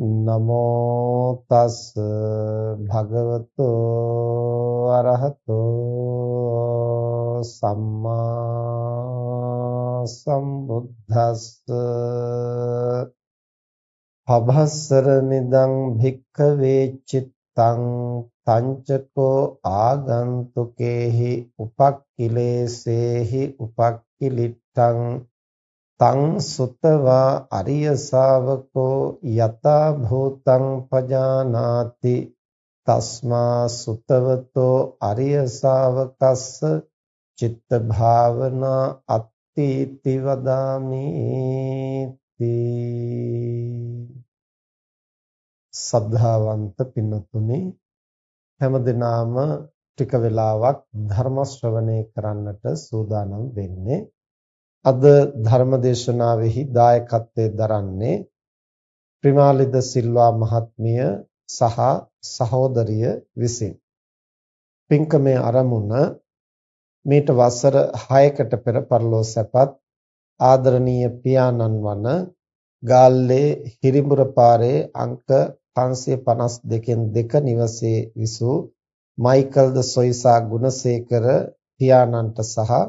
නමෝ තස් භගවතු අරහතෝ සම්මා සම්බුද්දස්ස. පබස්සර නිදං භික්ඛවේ චිත්තං තංචකෝ ආගන්තුකේහි උපක්ඛිලේසේහි උපක්ඛිලිට්ඨං තං සුතවා අරිය ශාවකෝ යතා භූතං පජානාති තස්මා සුතවතෝ අරිය ශාවකස්ස චිත්ත භාවනා අත්ථීති වදාමි සද්ධාවන්ත පින්නතුනි හැමදිනාම ටික වෙලාවක් ධර්ම ශ්‍රවණය කරන්නට සූදානම් වෙන්නේ අද ධර්මදේශනාවෙහි දායකත්වයෙන් දරන්නේ ප්‍රිමාලිද සිල්වා මහත්මිය සහ සහෝදරිය විසින්. පින්කමේ ආරමුණ මේට වසර 6කට පෙර පරලෝ සැපත් ආදරණීය පියාණන් වන ගාල්ලේ හිරිඹුර පාරේ අංක 552න් 2 නිවසේ විසූ මයිකල් ද සොයිසා ගුණසේකර පියාණන්ට සහ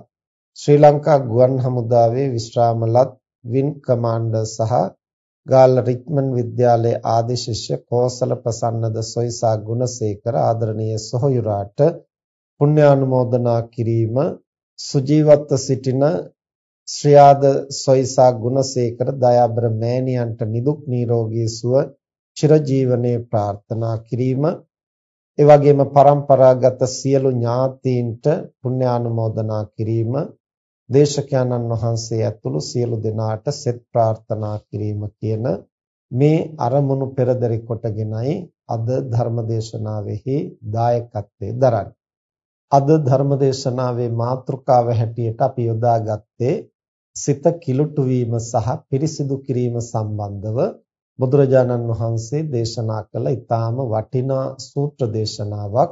ශ්‍රී ලංකා ගුවන් හමුදාවේ විශ්‍රාමලත් වින් කමාන්ඩර් සහ ගාල්ල රිච්මන්ඩ් විද්‍යාලයේ ආදි ශිෂ්‍ය කෝසල ප්‍රසන්නද සොයිසා ගුණසේකර ආදරණීය සොහොයුරාට පුණ්‍යානුමෝදනා කිරීම සුජීවත්ව සිටින ශ්‍රියාද සොයිසා ගුණසේකර දයාබර මෑණියන්ට නිදුක් නිරෝගී සුව චිරජීවනයේ ප්‍රාර්ථනා කිරීම ඒ වගේම પરම්පරාගත සියලු ඥාතීන්ට පුණ්‍යානුමෝදනා කිරීම දේශකයන්න් වහන්සේ ඇතුළු සියලු දෙනාට සෙත් ප්‍රාර්ථනා කිරීම කියන මේ අරමුණු පෙරදරි කොටගෙනයි අද ධර්මදේශනාවෙහි දායකත්වයේ දරන්නේ. අද ධර්මදේශනාවේ මාතෘකාව හැටියට අපි යොදාගත්තේ සිත කිලුටු වීම සහ පිරිසිදු කිරීම සම්බන්ධව බුදුරජාණන් වහන්සේ දේශනා කළ ඊටාම වටිනා සූත්‍ර දේශනාවක්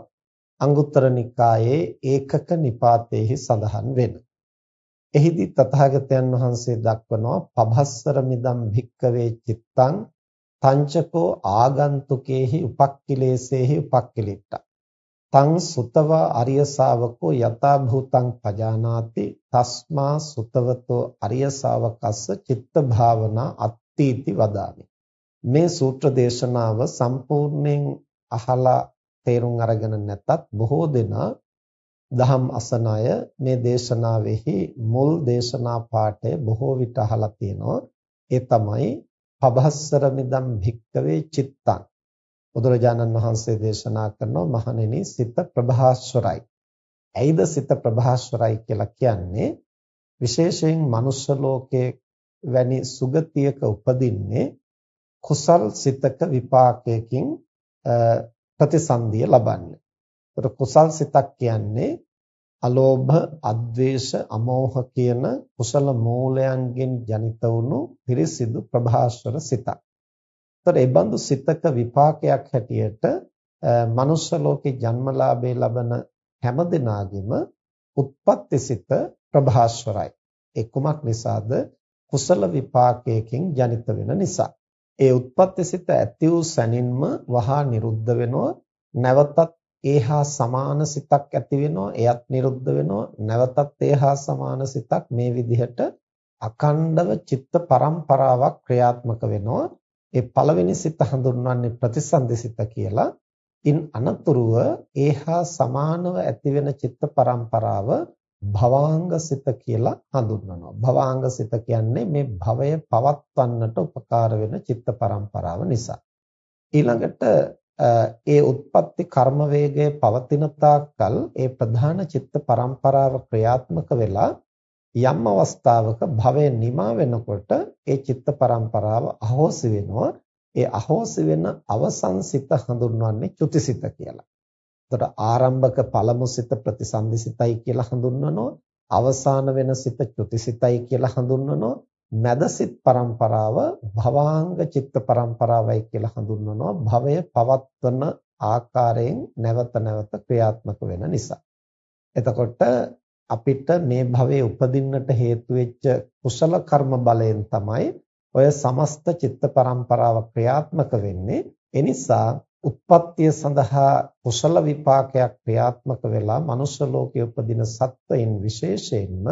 අංගුත්තර නිකායේ ඒකක නිපාතේහි සඳහන් වෙනවා. එහිදී තථාගතයන් වහන්සේ දක්වනවා පබස්සර මිදම් භික්කවේ චිත්තං තංචකෝ ආගන්තුකේහි උපක්ඛිලේසේහි උපක්ඛිලිට්ඨ. තං සුතවා අරිය ශාවකෝ යතා භූතං පජානාති තස්මා සුතවතෝ අරිය ශාවකස්ස චිත්ත භාවනා අත්ථීති වදාමි. මේ සූත්‍ර දේශනාව සම්පූර්ණයෙන් අහලා තේරුම් අරගෙන නැතත් බොහෝ දෙනා දහම් අසන අය මේ දේශනාවෙහි මුල් දේශනා පාඩය බොහෝ විට අහලා තියෙනවා. ඒ තමයි පබස්සර මිදම් භික්කවේ චිත්තං. බුදුරජාණන් වහන්සේ දේශනා කරනවා මහණෙනි සිත ප්‍රභාස්වරයි. ඇයිද සිත ප්‍රභාස්වරයි කියලා කියන්නේ? විශේෂයෙන් මනුෂ්‍ය ලෝකයේ වැනි සුගතියක උපදින්නේ කුසල් සිතක විපාකයකින් ප්‍රතිසන්දිය ලබන්නේ. ඒතර කුසල් සිතක් කියන්නේ අලෝභ, අද්වේෂ, අමෝහ කියන කුසල මූලයන්ගෙන් ජනිත වුණු පිරිසිදු ප්‍රභාස්වර සිතක්. ඒතර ඒ බඳු සිතක විපාකයක් හැටියට මනුෂ්‍ය ලෝකේ ජන්මලාභේ ලබන හැම දිනාගෙම උත්පත්ති සිත ප්‍රභාස්වරයි. ඒ කුමක් නිසාද? කුසල විපාකයකින් ජනිත වෙන නිසා. ඒ උත්පත්ති සිත ඇති වූ සැනින්ම වහා නිරුද්ධ වෙනවා. නැවතත් ඒහා සමාන සිතක් ඇති වෙනවා. එයත් නිරුද්ධ වෙනවා. නැවතත් ඒහා සමාන සිතක් මේ විදිහට අකණ්ඩව චිත්ත පරම්පරාවක් ක්‍රියාත්මක වෙනවා. ඒ පළවෙනි සිත හඳුන්වන්නේ ප්‍රතිසන්දි සිත කියලා. ඉන් අනතුරුව ඒහා සමානව ඇතිවෙන චිත්ත පරම්පරාව භවාංග සිත කියලා හඳුන්වනවා. භවාංග සිත කියන්නේ මේ භවය පවත්වන්නට උපකාර වෙන චිත්ත පරම්පරාව නිසා. ඊළඟට ඒ උත්පත්ති කර්ම වේගය පවතින තාක්කල් ඒ ප්‍රධාන චිත්ත පරම්පරාව ක්‍රියාත්මක වෙලා යම් අවස්ථාවක භවය නිමා වෙනකොට ඒ චිත්ත පරම්පරාව අහෝසි වෙනවා ඒ අහෝසි වෙන අවසන් සිත හඳුන්වන්නේ චුතිසිත කියලා. එතකොට ආරම්භක පළමු සිත ප්‍රතිසන්දිසිතයි කියලා හඳුන්වනවා. අවසාන වෙන සිත චුතිසිතයි කියලා හඳුන්වනවා. මැද සිත් පරම්පරාව භවාංග චිත්ත පරම්පරාවයි කියලා හඳුන්වනවා. භවය පවත්වන ආකාරයෙන් නැවත නැවත ක්‍රියාත්මක වෙන නිසා. එතකොට අපිට මේ භවයේ උපදින්නට හේතු වෙච්ච කුසල කර්ම බලයෙන් තමයි ඔය සමස්ත චිත්ත පරම්පරාව ක්‍රියාත්මක වෙන්නේ. ඒ නිසා උත්පත්තිය සඳහා කුසල විපාකයක් ක්‍රියාත්මක වෙලා මනුෂ්‍ය ලෝකයේ උපදින සත්වයින් විශේෂයෙන්ම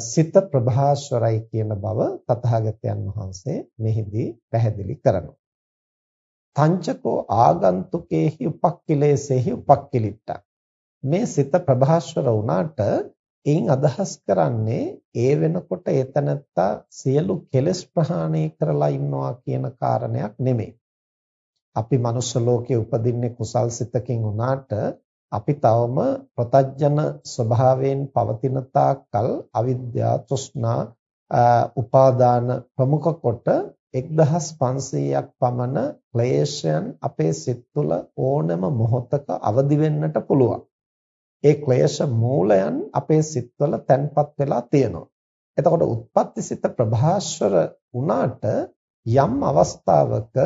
සිත ප්‍රභාස්වරයි කියන බව තථාගතයන් වහන්සේ මෙහිදී පැහැදිලි කරනවා. තංචකෝ ආගන්තුකේහි උපක්ඛිලේසෙහි උපක්ඛිලිට්ඨ මේ සිත ප්‍රභාස්වර වුණාට එයින් අදහස් කරන්නේ ඒ වෙනකොට ඒතනත්තා සියලු කෙලෙස් ප්‍රහාණය කරලා ඉන්නවා කියන කාරණයක් නෙමෙයි. අපි මනුෂ්‍ය ලෝකයේ උපදින්නේ කුසල් සිතකින් වුණාට අපි තවම ප්‍රතජන ස්වභාවයෙන් පවතින තාක්කල් අවිද්‍යාව, තෘෂ්ණා, උපාදාන ප්‍රමුඛ කොට 1500ක් පමණ ක්ලේශයන් අපේ සිත් තුළ ඕනම මොහොතක අවදි වෙන්නට පුළුවන්. ඒ ක්ලේශ මූලයන් අපේ සිත්වල තැන්පත් වෙලා තියෙනවා. එතකොට උත්පත්තිසිත ප්‍රභාස්වර වුණාට යම් අවස්ථාවක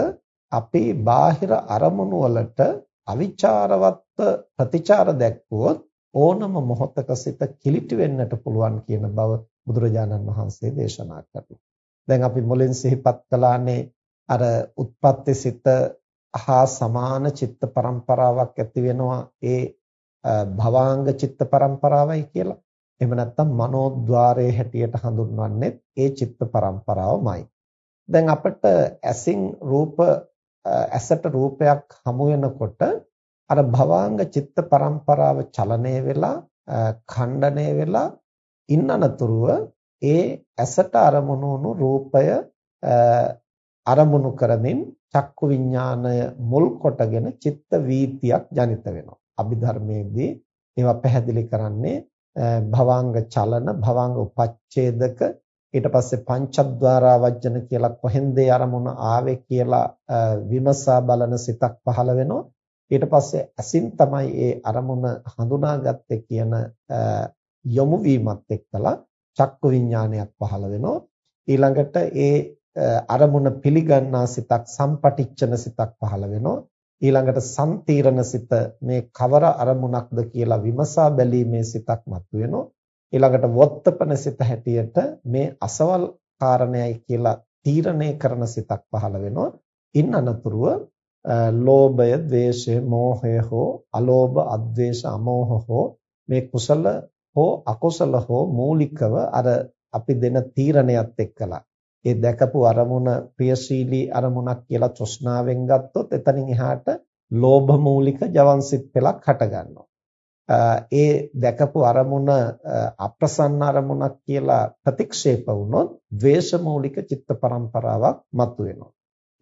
අපි බාහිර අරමුණු වලට අවිචාරවත් ප්‍රතිචාර දැක්වුවොත් ඕනම මොහොතක සිත කිලිටි වෙන්නට පුළුවන් කියන බව බුදුරජාණන් වහන්සේ දේශනා කරනවා. දැන් අපි මුලින් සිහිපත් කළානේ අර උත්පත්තිසිත හා සමාන චිත්ත පරම්පරාවක් ඇති වෙනවා ඒ භවාංග චිත්ත පරම්පරාවයි කියලා. එහෙම නැත්නම් මනෝද්වාරයේ හැටියට හඳුන්වන්නේ ඒ චිත්ත පරම්පරාවමයි. දැන් අපිට ඇසින් රූප ඇසට රූපයක් හමු වෙනකොට අර භවාංග චිත්ත පරම්පරාව චලනය වෙලා ඛණ්ඩණය වෙලා ඉන්නනතුරුව ඒ ඇසට අරමුණු වුණු රූපය අරමුණු කරමින් චක්කු විඥාණය මුල් කොටගෙන චිත්ත වීතියක් ජනිත වෙනවා. අභිධර්මයේදී ඒවා පැහැදිලි කරන්නේ භවාංග චලන භවාංග උපච්ඡේදක ඊට පස්සේ පංචද්වාරා වජ්ජන කියලා කොහෙන්ද අරමුණ ආවේ කියලා විමසා බලන සිතක් පහළ වෙනවා. ඊට පස්සේ අසින් තමයි ඒ අරමුණ හඳුනාගත්තේ කියන යොමු වීමත් එක්කලා චක්කු විඥානයක් පහළ වෙනවා. ඊළඟට ඒ අරමුණ පිළිගන්නා සිතක් සම්පටිච්ඡන සිතක් පහළ වෙනවා. ඊළඟට සම්තීරණ සිත මේ කවර අරමුණක්ද කියලා විමසා බැලීමේ සිතක් මතුවෙනවා. ඊළඟට වොත්තපන සිත හැටියට මේ අසවල් කාරණයයි කියලා තීරණය කරන සිතක් පහළ වෙනවා ඉන් අනතුරුව ලෝභය, ද්වේෂය, මෝහය හෝ අලෝභ, අද්වේෂ, අමෝහ හෝ මේ කුසල හෝ අකුසල හෝ මූලිකව අර අපි දෙන තීරණයත් එක්කලා ඒ දැකපු අරමුණ ප්‍රියශීලී අරමුණක් කියලා තෘෂ්ණාවෙන් ගත්තොත් එතනින් එහාට ලෝභ මූලික ජවන්සිට පෙලක් හට ගන්නවා. ඒ දැකපු අරමුණ අප්‍රසන්න අරමුණක් කියලා ප්‍රතික්ෂේප වුණොත් ද්වේෂ මූලික චිත්ත පරම්පරාවක් මතුවෙනවා.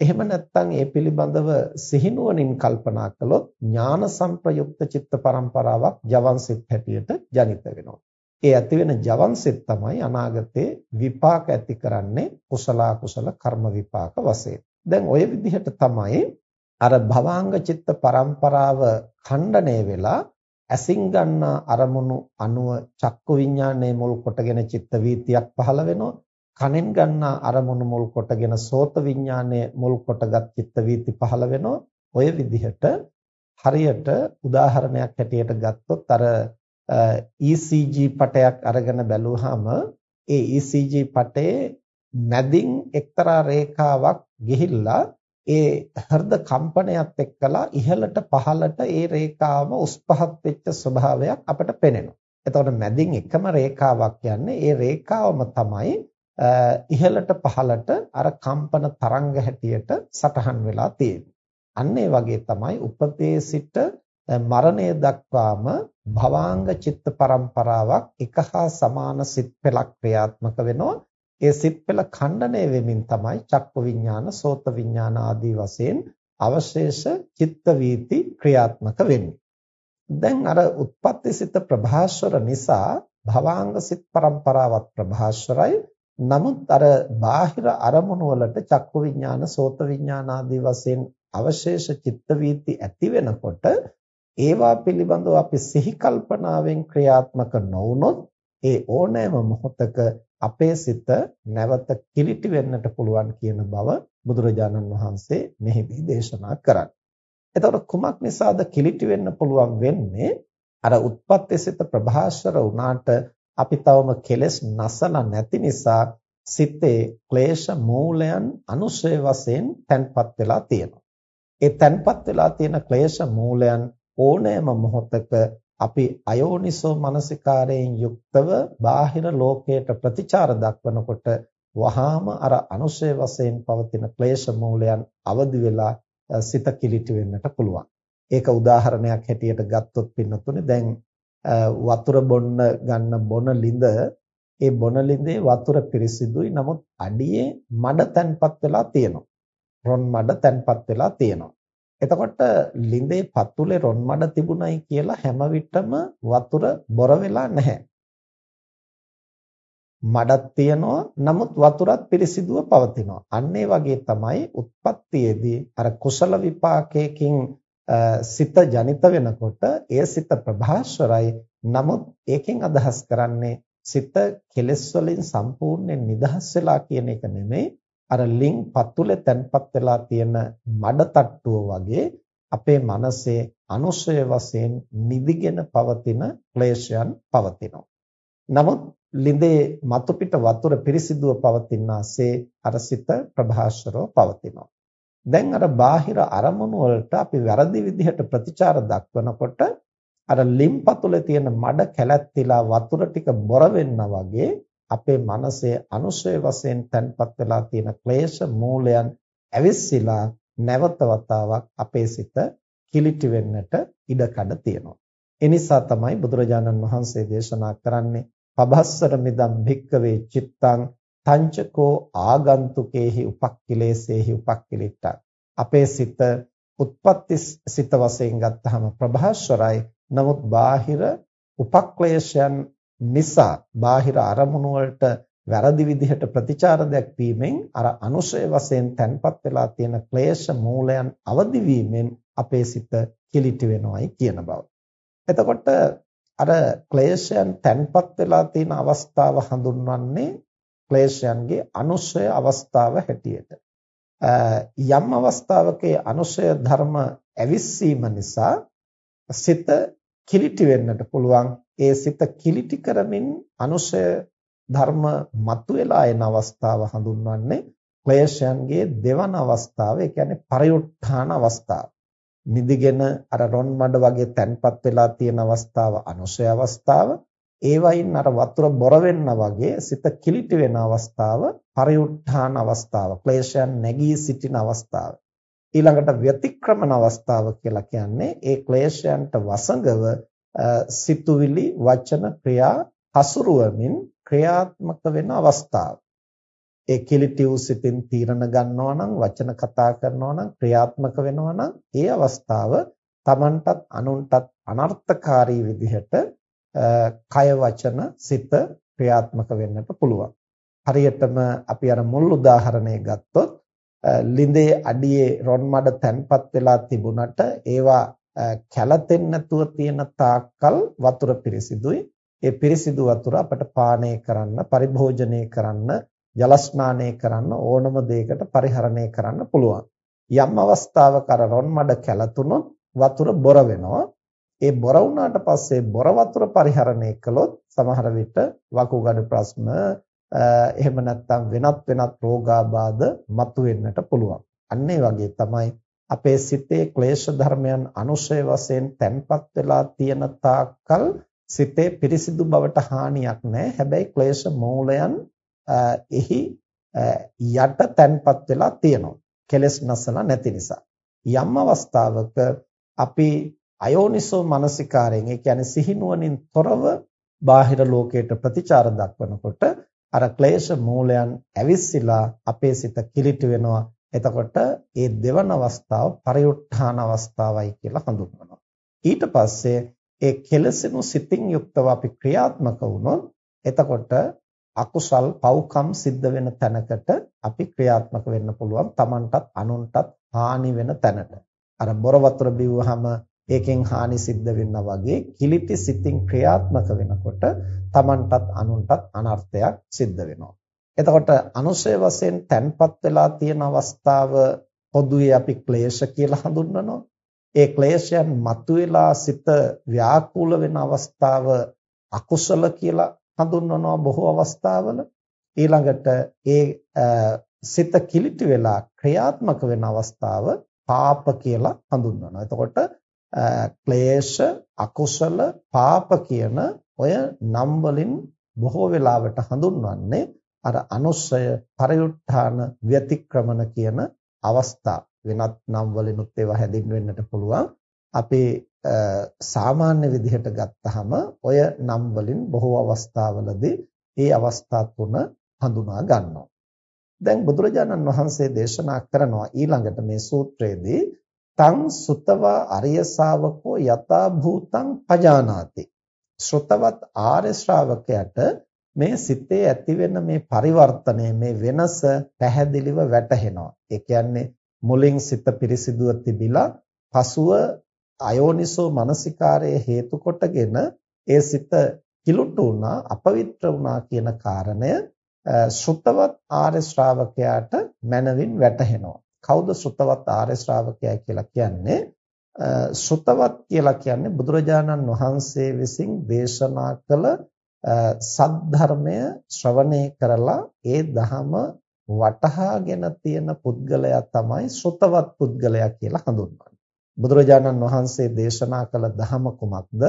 එහෙම නැත්නම් ඒ පිළිබඳව සිහිනුවණින් කල්පනා කළොත් ඥාන සංප්‍රයුක්ත චිත්ත පරම්පරාවක් ජවන්සිට හැටියට ජනිත වෙනවා. ඒ ඇති වෙන ජවන්සෙත් තමයි අනාගතේ විපාක ඇති කරන්නේ කුසල කුසල කර්ම විපාක වශයෙන්. දැන් ওই විදිහට තමයි අර භවාංග චිත්ත පරම්පරාව ඛණ්ඩණය වෙලා ඇසින් ගන්නා අරමුණු අනුව චක්කු විඥානයේ මුල් කොටගෙන චිත්ත වීතියක් පහළ වෙනවා. කනෙන් ගන්නා අරමුණු මුල් කොටගෙන සෝත විඥානය මුල් කොටගත් චිත්ත වීති පහළ වෙනවා. ඔය විදිහට හරියට උදාහරණයක් හැටියට ගත්තොත් අර ECG පටයක් අරගෙන බැලුවාම ඒ ECG පටයේ මැදින් එක්තරා රේඛාවක් ගිහිල්ලා ඒ හෘද කම්පනයත් එක්කලා ඉහළට පහළට ඒ රේඛාවම උස් පහත් වෙච්ච ස්වභාවයක් අපට පේනවා. එතකොට මැදින් එකම රේඛාවක් යන්නේ ඒ රේඛාවම තමයි ඉහළට පහළට අර කම්පන තරංග හැටියට සටහන් වෙලා තියෙන්නේ. අන්න ඒ වගේ තමයි උපතේ සිට මරණය දක්වාම භවාංග චිත්ත පරම්පරාවක් එක හා සමාන සිත් පෙළක් ක්‍රියාත්මක වෙනවා. ඒ සිත් පෙළ ඛණ්ඩණය වෙමින් තමයි චක්ක විඥාන, සෝත විඥාන ආදී වශයෙන් අවශේෂ චිත්ත වීති ක්‍රියාත්මක වෙන්නේ. දැන් අර උත්පත්ති සිත ප්‍රභාස්වර නිසා භවාංග සිත් පරම්පරාවත් ප්‍රභාස්වරයි. නමුත් අර බාහිර අරමුණු වලට චක්කු විඥාන, සෝත විඥාන ආදී වශයෙන් අවශේෂ චිත්ත වීති ඇති වෙනකොට ඒවා පිළිබඳව අපි සිහි කල්පනාවෙන් ක්‍රියාත්මක නොවුනොත් ඒ ඕනෑම මොහොතක අපේ සිත නැවත කිලිටි වෙන්නට පුළුවන් කියන බව බුදුරජාණන් වහන්සේ මෙහිදී දේශනා කරන්නේ. එතකොට කුමක් නිසාද කිලිටි වෙන්න පුළුවන් වෙන්නේ? අර උත්පත්ති සිත ප්‍රභාෂර වුණාට අපි තවම කෙලෙස් නැසලා නැති නිසා සිතේ ක්ලේශ මූලයන් අනුශය වශයෙන් තැන්පත් වෙලා තියෙනවා. ඒ තැන්පත් වෙලා තියෙන ක්ලේශ මූලයන් ඕනෑම මොහොතක අපි අයෝනිසෝ මනසිකාරයෙන් යුක්තව බාහිර ලෝකයට ප්‍රතිචාර දක්වනකොට වහාම අර අනුශය වශයෙන් පවතින ක්ලේශ මූලයන් අවදි වෙලා සිත කිලිටි වෙන්නට පුළුවන්. ඒක උදාහරණයක් හැටියට ගත්තොත් පින්නතුනේ දැන් වතුර බොන්න ගන්න බොන ලිඳ ඒ බොන ලිඳේ වතුර පිරිසිදුයි නමුත් අඩියේ මඩ තැන්පත් වෙලා තියෙනවා. රොන් මඩ තැන්පත් වෙලා තියෙනවා. එතකොට ලිඳේ පතුලේ රොන් මඩ තිබුණයි කියලා හැම විටම වතුර බොර වෙලා නැහැ. මඩක් තියෙනවා නමුත් වතුරත් පිරිසිදුව පවතිනවා. අන්න ඒ වගේ තමයි උත්පත්තියේදී අර කුසල විපාකයකින් සිත ජනිත වෙනකොට ඒ සිත ප්‍රභාස්වරයි. නමුත් ඒකෙන් අදහස් කරන්නේ සිත කෙලෙස් වලින් සම්පූර්ණයෙන් නිදහස් වෙලා කියන එක නෙමෙයි අර ලිං පතුලේ තැන්පත් වෙලා තියෙන මඩ තට්ටුව වගේ අපේ මනසේ අනුශය වශයෙන් නිදිගෙන පවතින ක්ලේශයන් පවතිනවා. නමුත් ලිඳේ මතු පිට වතුර පිරිසිදුව පවතිනාසේ අර සිත ප්‍රභාෂරව පවතිනවා. දැන් අර බාහිර අරමුණු වලට අපි වැරදි විදිහට ප්‍රතිචාර දක්වනකොට අර ලිම් පතුලේ තියෙන මඩ කැලැත්තිලා වතුර ටික බොර වෙන්නා වගේ අපේ මනසේ අනුශය වශයෙන් තැන්පත් වෙලා තියෙන ක්ලේශ මූලයන් ඇවිස්සීලා නැවත වතාවක් අපේ සිත කිලිටි වෙන්නට ඉඩකඩ තියෙනවා. ඒ නිසා තමයි බුදුරජාණන් වහන්සේ දේශනා කරන්නේ පබස්සර මිදම් භික්කවේ චිත්තං තංචකෝ ආගන්තුකේහි උපක්ඛිලේසේහි උපක්ඛිලිට්ඨ අපේ සිත උත්පත්ති සිත වශයෙන් ගත්තහම ප්‍රභාස්වරයි නමුත් බාහිර උපක්ලේශයන් නිසා බාහිර අරමුණු වලට වැරදි විදිහට ප්‍රතිචාර දැක්වීමෙන් අර අනුශය වශයෙන් තැන්පත් වෙලා තියෙන ක්ලේශ මූලයන් අවදි වීමෙන් අපේ සිත කිලිටි වෙනවයි කියන බව. එතකොට අර ක්ලේශයන් තැන්පත් වෙලා තියෙන අවස්ථාව හඳුන්වන්නේ ක්ලේශයන්ගේ අනුශය අවස්ථාව හැටියට. යම් අවස්ථාවක අනුශය ධර්ම ඇවිස්සීම නිසා සිත කිලිටි වෙන්නට පුළුවන් ඒ සිත කිලිටි කරමින් අනුශය ධර්ම මතුවලා එන අවස්ථාව හඳුන්වන්නේ ක්ලේශයන්ගේ දෙවන අවස්ථාව ඒ කියන්නේ පරිඋත්ථාන අවස්ථාව. නිදිගෙන අර රොන් මඩ වගේ තැන්පත් වෙලා තියෙන අවස්ථාව අනුශය අවස්ථාව. ඒ වයින් අර වතුර බොර වෙන්න වගේ සිත කිලිටි වෙන අවස්ථාව පරිඋත්ථාන අවස්ථාව. ක්ලේශයන් නැගී සිටින අවස්ථාව. ඊළඟට ව්‍යතික්‍රමන අවස්ථාව කියලා කියන්නේ ඒ ක්ලේශයන්ට වසඟව සිතුවිලි වචන ක්‍රියා හසුරුවමින් ක්‍රියාත්මක වෙන අවස්ථාව. ඒ කිලිටි වූ සිතින් තීරණ ගන්නවා නම් වචන කතා කරනවා නම් ක්‍රියාත්මක වෙනවා නම් ඒ අවස්ථාව Tamanටත් අනුන්ටත් අනර්ථකාරී විදිහට කය වචන සිත ක්‍රියාත්මක වෙන්නට පුළුවන්. හරියටම අපි අර මුල් උදාහරණය ගත්තොත් ලිඳේ අඩියේ රොන් මඩ තැන්පත් වෙලා තිබුණට ඒවා කැළතෙන්නේ නැතුව තියෙන තාක්කල් වතුර පිරිසිදුයි. ඒ පිරිසිදු වතුර අපට පානය කරන්න, පරිභෝජනය කරන්න ජල ස්නානය කරන්න ඕනම දෙයකට පරිහරණය කරන්න පුළුවන්. යම් අවස්ථාවක අර රොන් මඩ කැළතුනොත් වතුර බොර වෙනවා. ඒ බොර වුණාට පස්සේ බොර වතුර පරිහරණය කළොත් සමහර විට වකුගඩු ප්‍රශ්න එහෙම නැත්නම් වෙනත් වෙනත් රෝගාබාධ මතුවෙන්නට පුළුවන්. අන්න වගේ තමයි අපේ සිතේ ක්ලේශ ධර්මයන් අනුශය වශයෙන් තැන්පත් වෙලා තියෙන තාක්කල් සිතේ පිරිසිදු බවට හානියක් නැහැ. හැබැයි ක්ලේශ මූලයන් එහි යට තැන්පත් වෙලා තියෙනවා. කෙලස් නැසලා නැති නිසා. යම් අවස්ථාවක අපි අයෝනිසෝ මනසිකාරයෙන් ඒ කියන්නේ සිහිනුවණින් තොරව බාහිර ලෝකයට ප්‍රතිචාර දක්වනකොට අර ක්ලේශ මූලයන් ඇවිස්සලා අපේ සිත කිලිටි වෙනවා. එතකොට ඒ දෙවන අවස්ථාව පරිඋත්ථාන අවස්ථාවයි කියලා හඳුන්වනවා. ඊට පස්සේ ඒ කෙලසෙනු සිතින් යුක්තව අපි ක්‍රියාත්මක වුණොත් එතකොට අකුසල් පව්කම් සිද්ධ වෙන තැනකට අපි ක්‍රියාත්මක වෙන්න පුළුවන්. Tamanටත් අනුන්ටත් හානි වෙන තැනට. අර බොර වතුර බිව්වහම ඒකෙන් හානි සිද්ධ වෙනවා වගේ කිලිටි සිතින් ක්‍රියාත්මක වෙනකොට Tamanටත් අනුන්ටත් අනර්ථයක් සිද්ධ වෙනවා. එතකොට අනුශය වශයෙන් තැන්පත් වෙලා තියෙන අවස්ථාව පොදුවේ අපි ක්ලේශ කියලා හඳුන්වනවා. ඒ ක්ලේශයන් මතුවලා සිත ව්‍යාකූල වෙන අවස්ථාව අකුසල කියලා හඳුන්වනවා බොහෝ අවස්ථාවල. ඊළඟට ඒ සිත කිලිටි වෙලා ක්‍රියාත්මක වෙන අවස්ථාව පාප කියලා හඳුන්වනවා. එතකොට ක්ලේශ අකුසල පාප කියන ඔය නම් වලින් බොහෝ වෙලාවට හඳුන්වන්නේ අර අනුස්සය පරිඋත්ථාන ව්‍යතික්‍රමන කියන අවස්ථා වෙනත් නම් වලිනුත් ඒවා හැදින්වෙන්නට පුළුවන්. අපේ සාමාන්‍ය විදිහට ගත්තහම ඔය නම් වලින් බොහෝ අවස්ථාවලදී මේ අවස්ථා තුන හඳුනා ගන්නවා. දැන් බුදුරජාණන් වහන්සේ දේශනා කරනවා ඊළඟට මේ සූත්‍රයේදී තං සුතවා අරිය ශාවකෝ යතා භූතං පජානාති. ශ්‍රතවත් ආර්ය ශ්‍රාවකයාට මේ සිතේ ඇතිවෙන මේ පරිවර්තනය මේ වෙනස පැහැදිලිව වැටහෙනවා. ඒ කියන්නේ මුලින් සිත පිරිසිදුව තිබිලා පසුව අයෝනිසෝ මනසිකාරයේ හේතු කොටගෙන ඒ සිත කිලුට්ටු වුණා අපවිත්‍ර වුණා කියන කාරණය ශ්‍රතවත් ආර්ය ශ්‍රාවකයාට මනවින් වැටහෙනවා. කවුද ශ්‍රුතවත් ආර්ය ශ්‍රාවකයා කියලා කියන්නේ ශ්‍රුතවත් කියලා කියන්නේ බුදුරජාණන් වහන්සේ විසින් දේශනා කළ සද්ධර්මය ශ්‍රවණය කරලා ඒ ධහම වටහාගෙන තියෙන පුද්ගලයා තමයි ශ්‍රුතවත් පුද්ගලයා කියලා හඳුන්වන්නේ. බුදුරජාණන් වහන්සේ දේශනා කළ ධහම කුමක්ද?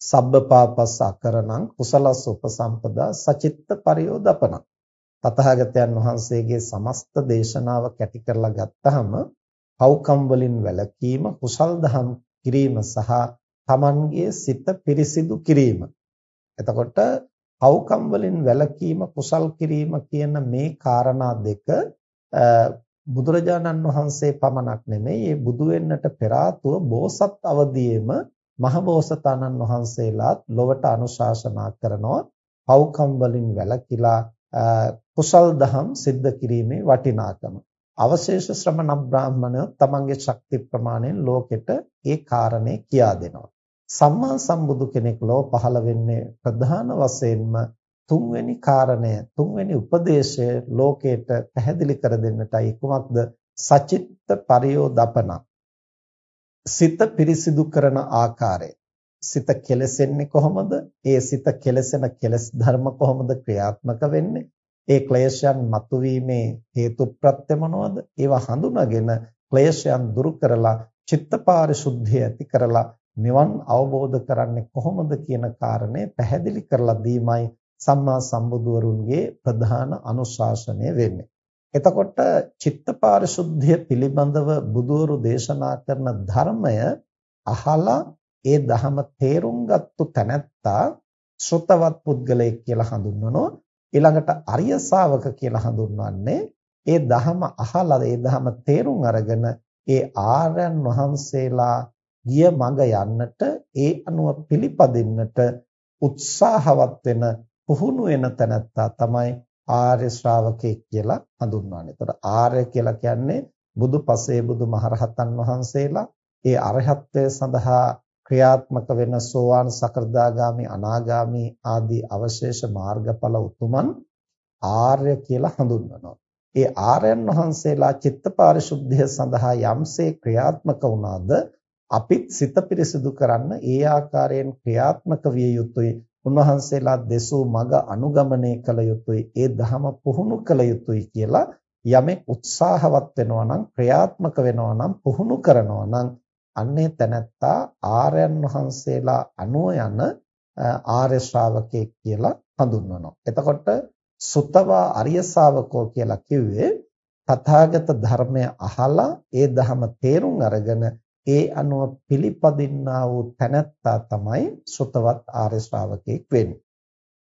සබ්බපාපස්ස අකරණං කුසලස්ස උපසම්පදා සචිත්ත පරියෝදපනං තථාගතයන් වහන්සේගේ සමස්ත දේශනාව කැටි කරලා ගත්තහම පෞකම් වලින් වැළකීම කුසල් දහම් කිරීම සහ තමන්ගේ සිත පිරිසිදු කිරීම. එතකොට පෞකම් වලින් වැළකීම කුසල් කිරීම කියන මේ காரணා දෙක බුදුරජාණන් වහන්සේ පමණක් නෙමෙයි මේ බුදු වෙන්නට පෙර බෝසත් අවදීයේම මහබෝසතාණන් වහන්සේලාත් ලොවට අනුශාසනා කරනවා පෞකම් වලින් වැළකීලා කුසල් දහම් සිද්ධ කිරීමේ වටිනාකම. අවශේෂ ශ්‍රමණ බ්‍රාහ්මණය තමන්ගේ ශක්ති ප්‍රමාණයෙන් ලෝකෙට ඒ කාරණේ කියා දෙනවා. සම්මා සම්බුදු කෙනෙක් ලෝ පහළ වෙන්නේ ප්‍රධාන වශයෙන්ම තුන්වෙනි කාරණය තුන්වෙනි උපදේශය ලෝකයට පැහැදිලි කර දෙන්නටයි කුමක්ද? සචිත්ත පරියෝදපන සිත පිරිසිදු කරන ආකාරය. සිත කෙලසෙන්නේ කොහොමද? ඒ සිත කෙලසෙන කෙලස් ධර්ම කොහොමද ක්‍රියාත්මක වෙන්නේ? ඒ ක්ලේශයන් මතුවීමේ හේතු ප්‍රත්‍ය මොනවද? ඒවා හඳුනාගෙන ක්ලේශයන් දුරු කරලා චිත්ත පාරිශුද්ධිය ඇති කරලා නිවන් අවබෝධ කරන්නේ කොහොමද කියන කාරණය පැහැදිලි කරලා දීමයි සම්මා සම්බුදුවරුන්ගේ ප්‍රධාන අනුශාසනය වෙන්නේ. එතකොට චිත්ත පාරිශුද්ධිය පිළිබඳව බුදුවරු දේශනා කරන ධර්මය අහලා ඒ ධහම තේරුම් ගත්තු තැනැත්තා ශ්‍රතවත් පුද්ගලයෙක් කියලා හඳුන්වනවා ඊළඟට අරිය ශාවක කියලා හඳුන්වන්නේ ඒ ධහම අහලා ඒ ධහම තේරුම් අරගෙන ඒ ආර්යයන් වහන්සේලා ගිය මඟ යන්නට ඒ අනුව පිළිපදින්නට උත්සාහවත් වෙන පුහුණු වෙන තැනැත්තා තමයි ආර්ය ශ්‍රාවකෙක් කියලා හඳුන්වන්නේ. ඒතර ආර්ය කියලා කියන්නේ බුදු පසේ බුදු මහරහතන් වහන්සේලා ඒ අරහත්ත්වය සඳහා ක්‍රියාත්මක වෙන සෝවාන් සකෘදාගාමි අනාගාමි ආදී අවශේෂ මාර්ගඵල උතුමන් ආර්ය කියලා හඳුන්වනවා. ඒ ආර්යයන් වහන්සේලා චිත්ත පාරිශුද්ධිය සඳහා යම්සේ ක්‍රියාත්මක වුණාද අපිත් සිත පිරිසිදු කරන්න ඒ ආකාරයෙන් ක්‍රියාත්මක විය යුතුයි. උන්වහන්සේලා දෙසූ මඟ අනුගමනය කළ යුතුයි. ඒ ධහම පුහුණු කළ යුතුයි කියලා යමෙක් උත්සාහවත් වෙනවා නම් ක්‍රියාත්මක වෙනවා නම් පුහුණු කරනවා නම් අන්නේ තැනැත්තා ආර්යයන් වහන්සේලා අනුව යන ආර්ය ශ්‍රාවකයෙක් කියලා හඳුන්වනවා. එතකොට සුතවා අරිය ශාවකෝ කියලා කිව්වේ තථාගත ධර්මය අහලා ඒ ධහම තේරුම් අරගෙන ඒ අනුව පිළිපදින්නා වූ තැනැත්තා තමයි සුතවත් ආර්ය ශ්‍රාවකයෙක් වෙන්නේ.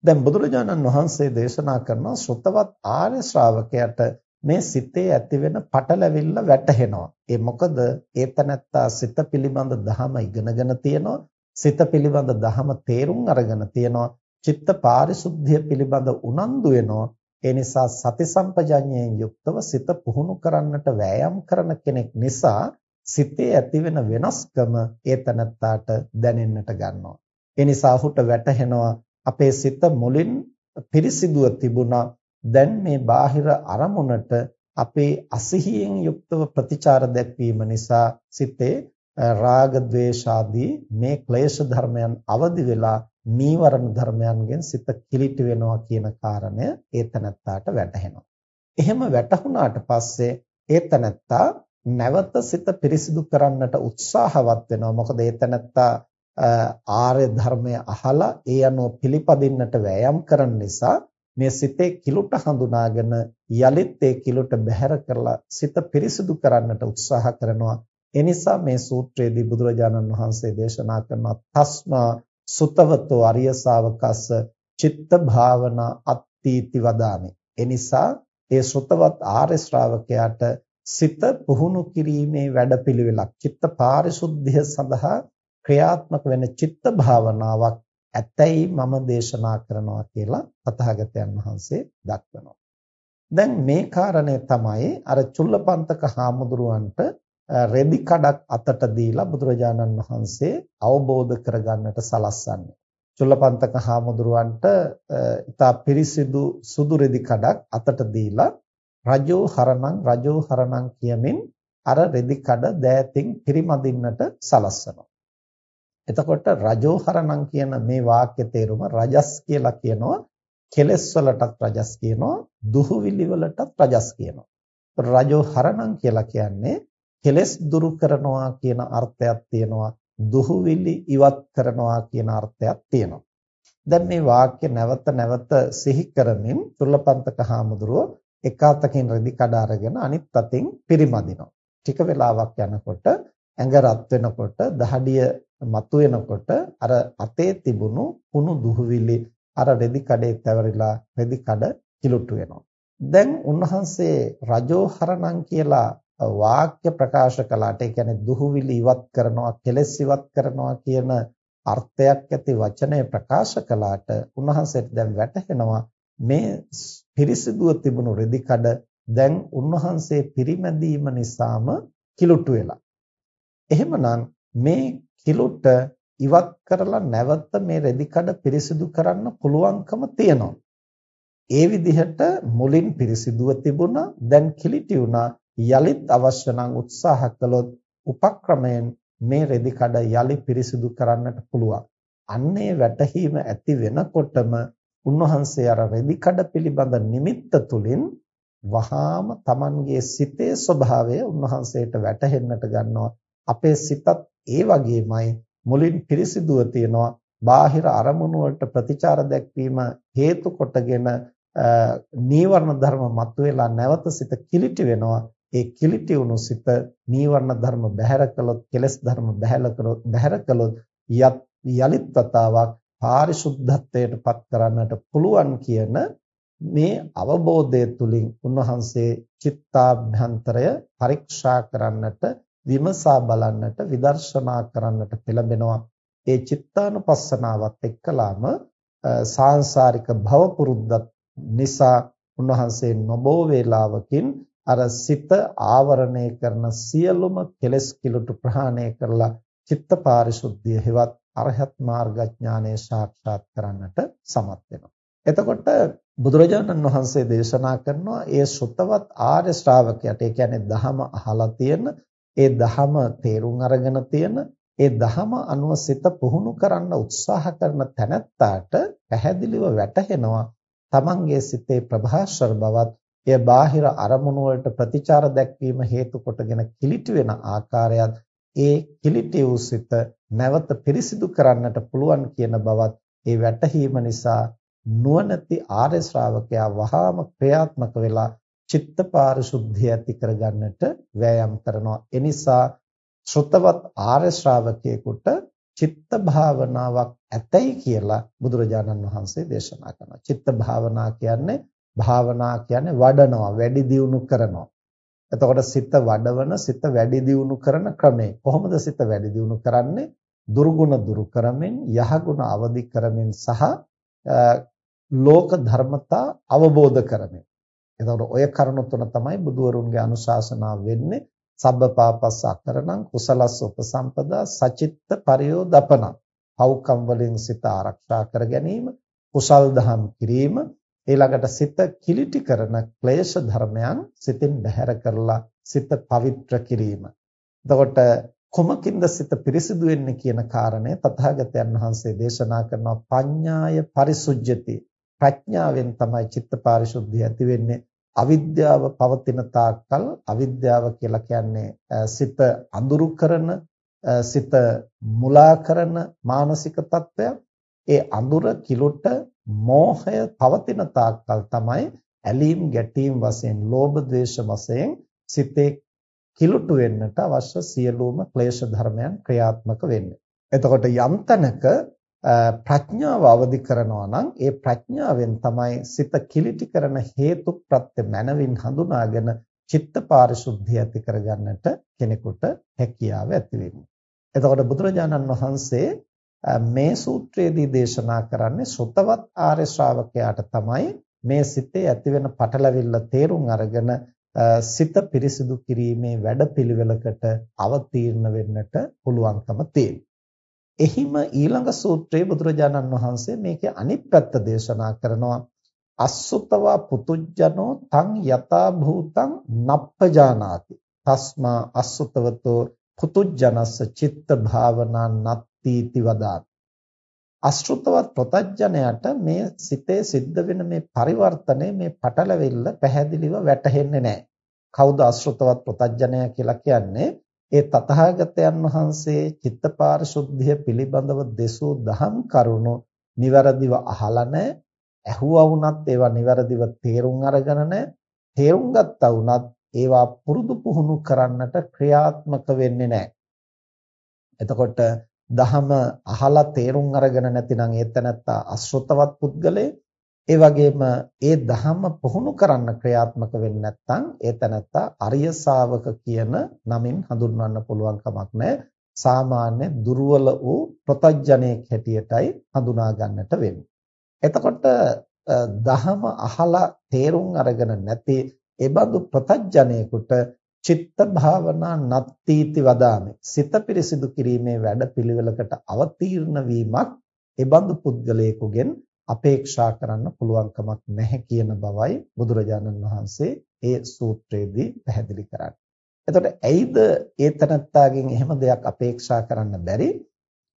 දැන් බුදුරජාණන් වහන්සේ දේශනා කරන සුතවත් ආර්ය ශ්‍රාවකයාට මේ සිතේ ඇතිවෙන පටලැවිල්ල වැටහෙනවා. ඒ මොකද ඒ තැනැත්තා සිත පිළිබඳ ධහම ඉගෙනගෙන තියෙනවා. සිත පිළිබඳ ධහම තේරුම් අරගෙන තියෙනවා. චිත්ත පාරිශුද්ධිය පිළිබඳ උනන්දු වෙනවා. ඒ නිසා සති සම්පජඤ්ඤයෙන් යුක්තව සිත පුහුණු කරන්නට වෑයම් කරන කෙනෙක් නිසා සිතේ ඇතිවෙන වෙනස්කම ඒ තැනත්තාට දැනෙන්නට ගන්නවා. ඒ නිසා ඔහුට වැටහෙනවා අපේ සිත මුලින් පිරිසිදුව තිබුණා දැන් මේ බාහිර අරමුණට අපේ අසිහියෙන් යුක්තව ප්‍රතිචාර දැක්වීම නිසා සිතේ රාග ద్వේෂ ආදී මේ ක්ලේශ ධර්මයන් අවදි වෙලා නීවරණ ධර්මයන්ගෙන් සිත කිලිටි වෙනවා කියන කාරණය ඒතනත්තාට වැටහෙනවා. එහෙම වැටහුණාට පස්සේ ඒතනත්තා නැවත සිත පිරිසිදු කරන්නට උත්සාහවත් වෙනවා. මොකද ඒතනත්තා ආර්ය ධර්මය අහලා ඒ අනුව පිළිපදින්නට වෑයම් කරන නිසා මේ සිතේ කිලුට හඳුනාගෙන යලිත් ඒ කිලුට බැහැර කරලා සිත පිරිසිදු කරන්නට උත්සාහ කරනවා. ඒ නිසා මේ සූත්‍රයේදී බුදුරජාණන් වහන්සේ දේශනා කරන තස්මා සුතවතෝ අරිය ශාවකස්ස චිත්ත භාවනා අත්ථීති වදාමි. ඒ නිසා ඒ සුතවත් ආර්ය ශ්‍රාවකයාට සිත පුහුණු කිරීමේ වැඩපිළිවෙලක් චිත්ත පාරිශුද්ධිය සඳහා ක්‍රියාත්මක වෙන චිත්ත භාවනාවක් ඇතැයි මම දේශනා කරනවා කියලා තථාගතයන් වහන්සේ දක්වනවා. දැන් මේ කාරණය තමයි අර චුල්ලපන්තක හාමුදුරුවන්ට රෙදි කඩක් අතට දීලා බුදුරජාණන් වහන්සේ අවබෝධ කරගන්නට සලස්වන්නේ. චුල්ලපන්තක හාමුදුරුවන්ට ඉතා පිරිසිදු සුදු රෙදි කඩක් අතට දීලා රජෝ හරණං රජෝ හරණං කියමින් අර රෙදි කඩ දෑතින් පිරිමදින්නට සලස්වනවා. එතකොට රජෝහරණම් කියන මේ වාක්‍ය තේරුම රජස් කියලා කියනවා කෙලස් වලටත් රජස් කියනවා දුහුවිලි වලටත් රජස් කියනවා. රජෝහරණම් කියලා කියන්නේ කෙලස් දුරු කරනවා කියන අර්ථයක් තියෙනවා දුහුවිලි ඉවත් කරනවා කියන අර්ථයක් තියෙනවා. දැන් මේ වාක්‍ය නැවත නැවත සිහි කරමින් තුල්ලපන්තක හාමුදුරුව එක අතකින් රෙදි කඩ අරගෙන අනිත් අතින් පිරිමදිනවා. ටික වෙලාවක් යනකොට ඇඟ රත් වෙනකොට දහඩිය මතුවෙනකොට අර අතේ තිබුණු කුණු දුහවිලි අර රෙදි කඩේ තැවරිලා රෙදි කඩ කිලුට්ටු වෙනවා. දැන් උන්වහන්සේ රජෝහරණං කියලා වාක්‍ය ප්‍රකාශ කළාට ඒ කියන්නේ දුහවිලි ඉවත් කරනවා කෙලෙස් ඉවත් කරනවා කියන අර්ථයක් ඇති වචනය ප්‍රකාශ කළාට උන්වහන්සේට දැන් වැටහෙනවා මේ පිරිසිදුව තිබුණු රෙදි කඩ දැන් උන්වහන්සේ පිරිමැදීම නිසාම කිලුට්ටු වෙලා එහෙමනම් මේ කිලුට ඉවත් කරලා නැවත මේ රෙදි කඩ පිරිසිදු කරන්න පුළුවන්කම තියෙනවා. ඒ විදිහට මුලින් පිරිසිදුව තිබුණා දැන් කිලිටි වුණා යලිත් අවශ්‍ය නම් උත්සාහ කළොත් උපක්‍රමයෙන් මේ රෙදි කඩ යලි පිරිසිදු කරන්නට පුළුවන්. අන්නේ වැටහීම ඇති වෙනකොටම උන්වහන්සේ අර රෙදි කඩ පිළිබඳ නිමිත්ත තුලින් වහාම Tamanගේ සිතේ ස්වභාවය උන්වහන්සේට වැටහෙන්නට ගන්නවා අපේ සිතත් ඒ වගේමයි මුලින් පිරිසිදුව තියෙනවා බාහිර අරමුණු වලට ප්‍රතිචාර දැක්වීම හේතු කොටගෙන නීවරණ ධර්ම මතුවලා නැවත සිත කිලිටි වෙනවා. ඒ කිලිටි වුණු සිත නීවරණ ධර්ම බැහැර කළොත් කෙලස් ධර්ම බැහැර කළොත් බැහැර කළොත් යලිත් වතාවක් පාරිශුද්ධත්වයට පත් කරන්නට පුළුවන් කියන මේ අවබෝධය තුලින් උන්වහන්සේ චිත්තාභ්‍යන්තරය පරීක්ෂා කරන්නට විමසා බලන්නට විදර්ශනා කරන්නට පෙළඹෙනවා ඒ චිත්තානුපස්සනාවත් එක්කලාම සාංශාරික භව පුරුද්දත් නිසා උන්වහන්සේ නොබෝ වේලාවකින් අර සිත ආවරණය කරන සියලුම කෙලෙස් කිලුට ප්‍රහාණය කරලා චිත්ත පාරිශුද්ධිය හෙවත් අරහත් මාර්ගඥානය සාක්ෂාත් කරන්නට සමත් වෙනවා. එතකොට බුදුරජාණන් වහන්සේ දේශනා කරනවා ඒ ශ්‍රතවත් ආර්ය ශ්‍රාවකයාට ඒ කියන්නේ ධහම අහලා තියෙන ඒ ධහම තේරුම් අරගෙන තියෙන ඒ ධහම අනුව සිත පුහුණු කරන්න උත්සාහ කරන තැනැත්තාට පැහැදිලිව වැටහෙනවා තමන්ගේ සිතේ ප්‍රභාස්වර බවත් එය බාහිර අරමුණු වලට ප්‍රතිචාර දැක්වීම හේතු කොටගෙන කිලිටි වෙන ආකාරයත් ඒ කිලිටි වූ සිත නැවත පිරිසිදු කරන්නට පුළුවන් කියන බවත් ඒ වැටහීම නිසා නුවණැති ආර්ය ශ්‍රාවකයා වහාම ක්‍රියාත්මක වෙලා චිත්ත පාරිශුද්ධිය ඇති කරගන්නට වෑයම් කරනවා. ඒ නිසා ශ්‍රතවත් ආර්ය ශ්‍රාවකයෙකුට චිත්ත භාවනාවක් ඇතයි කියලා බුදුරජාණන් වහන්සේ දේශනා කරනවා. චිත්ත භාවනා කියන්නේ භාවනා කියන්නේ වඩනවා, වැඩි දියුණු කරනවා. එතකොට සිත වඩවන, සිත වැඩි දියුණු කරන ක්‍රමය. කොහොමද සිත වැඩි දියුණු කරන්නේ? දුර්ගුණ දුරු කරමින්, යහගුණ අවදි කරමින් සහ ලෝක ධර්මතා අවබෝධ කරමින්. එතකොට ඔය කරුණු තුන තමයි බුදුවරුන්ගේ අනුශාසනාව වෙන්නේ. සබ්බපාපස්ස අකරණං කුසලස්ස උපසම්පදා සචිත්ත පරියෝදපන පෞකම් වලින් සිත ආරක්ෂා කර ගැනීම කුසල් දහම් කිරීම ඊළඟට සිත කිලිටි කරන ක්ලේශ ධර්මයන් සිතින් බැහැර කරලා සිත පවිත්‍ර කිරීම. එතකොට කොමකින්ද සිත පිරිසිදු වෙන්නේ කියන කාරණය තථාගතයන් වහන්සේ දේශනා කරනවා. පඤ්ඤාය පරිසුජ්ජති. ප්‍රඥාවෙන් තමයි චිත්ත පාරිශුද්ධිය ඇති වෙන්නේ. අවිද්‍යාව පවතින තාක්කල් අවිද්‍යාව කියලා කියන්නේ සිත අඳුරු කරන සිත මුලා කරන මානසික තත්ත්වයක් ඒ අඳුර කිලුට මෝහය පවතින තාක්කල් තමයි ඇලීම් ගැටීම් වශයෙන් ලෝභ ද්වේෂ වශයෙන් සිතේ කිලුට වෙන්නට අවශ්‍ය සියලුම ක්ලේශ ධර්මයන් ක්‍රියාත්මක වෙන්නේ. එතකොට යම් තැනක ප්‍රඥාව අවදි කරනවා නම් ඒ ප්‍රඥාවෙන් තමයි සිත කිලිටි කරන හේතු ප්‍රත්‍ය මනවින් හඳුනාගෙන චිත්ත පාරිශුද්ධිය ඇති කරගන්නට කෙනෙකුට හැකියාව ඇති වෙන්නේ. එතකොට බුදුරජාණන් වහන්සේ මේ සූත්‍රයේදී දේශනා කරන්නේ සුතවත් ආර්ය ශ්‍රාවකයාට තමයි මේ සිතේ ඇතිවෙන පටලවිල්ල තේරුම් අරගෙන සිත පිරිසිදු කිරීමේ වැඩපිළිවෙලකට අවතීර්ණ වෙන්නට පුළුවන්කම තියෙනවා. එහිම ඊළඟ සූත්‍රයේ බුදුරජාණන් වහන්සේ මේකේ අනිත් පැත්ත දේශනා කරනවා. අසුතවා පුතුජනෝ තං යතා භූතං නප්පජානාති. තස්මා අසුතවතෝ පුතුජනස්ස චිත්ත භාවනා නත්තිති වදාත් අශෘතවත් ප්‍රතඥයට මේ සිතේ සිද්ධ වෙන මේ පරිවර්තනය මේ පටලවිල්ල පැහැදිලිව වැටහෙන්නේ නැහැ. කවුද අශෘතවත් ප්‍රතඥය කියලා කියන්නේ? ඒ තථාගතයන් වහන්සේ චිත්තපාරිශුද්ධිය පිළිබඳව දෙසූ දහම් කරුණු નિවරදිව අහලා නැහැ. ඇහුවා වුණත් ඒවා નિවරදිව තේරුම් අරගෙන නැහැ. තේරුම් ගත්තා වුණත් ඒවා පුරුදු පුහුණු කරන්නට ක්‍රියාත්මක වෙන්නේ නැහැ. එතකොට දහම අහලා තේරුම් අරගෙන නැතිනම් ඒතනත්තා අශ්‍රතවත් පුද්ගලයෙක් ඒ වගේම ඒ ධහම පුහුණු කරන්න ක්‍රියාත්මක වෙන්නේ නැත්නම් ඒ තැනත්තා අරිය ශාවක කියන නමින් හඳුන්වන්න පුළුවන් කමක් නැහැ. සාමාන්‍ය දුර්වල වූ ප්‍රතඥයෙක් හැටියටයි හඳුනා ගන්නට වෙන්නේ. එතකොට දහම අහලා තේරුම් අරගෙන නැති එබඳු ප්‍රතඥයෙකුට චිත්ත භාවනා නත්තිති වදාමි. සිත පිරිසිදු කිරීමේ වැඩපිළිවෙලකට අවතීර්ණ වීමක් එබඳු පුද්ගලයෙකුගෙන් අපේක්ෂා කරන්න පුළුවන් කමක් නැහැ කියන බවයි බුදුරජාණන් වහන්සේ ඒ සූත්‍රයේදී පැහැදිලි කරන්නේ. එතකොට ඇයිද ඒ තනත්තාගෙන් එහෙම දෙයක් අපේක්ෂා කරන්න බැරි?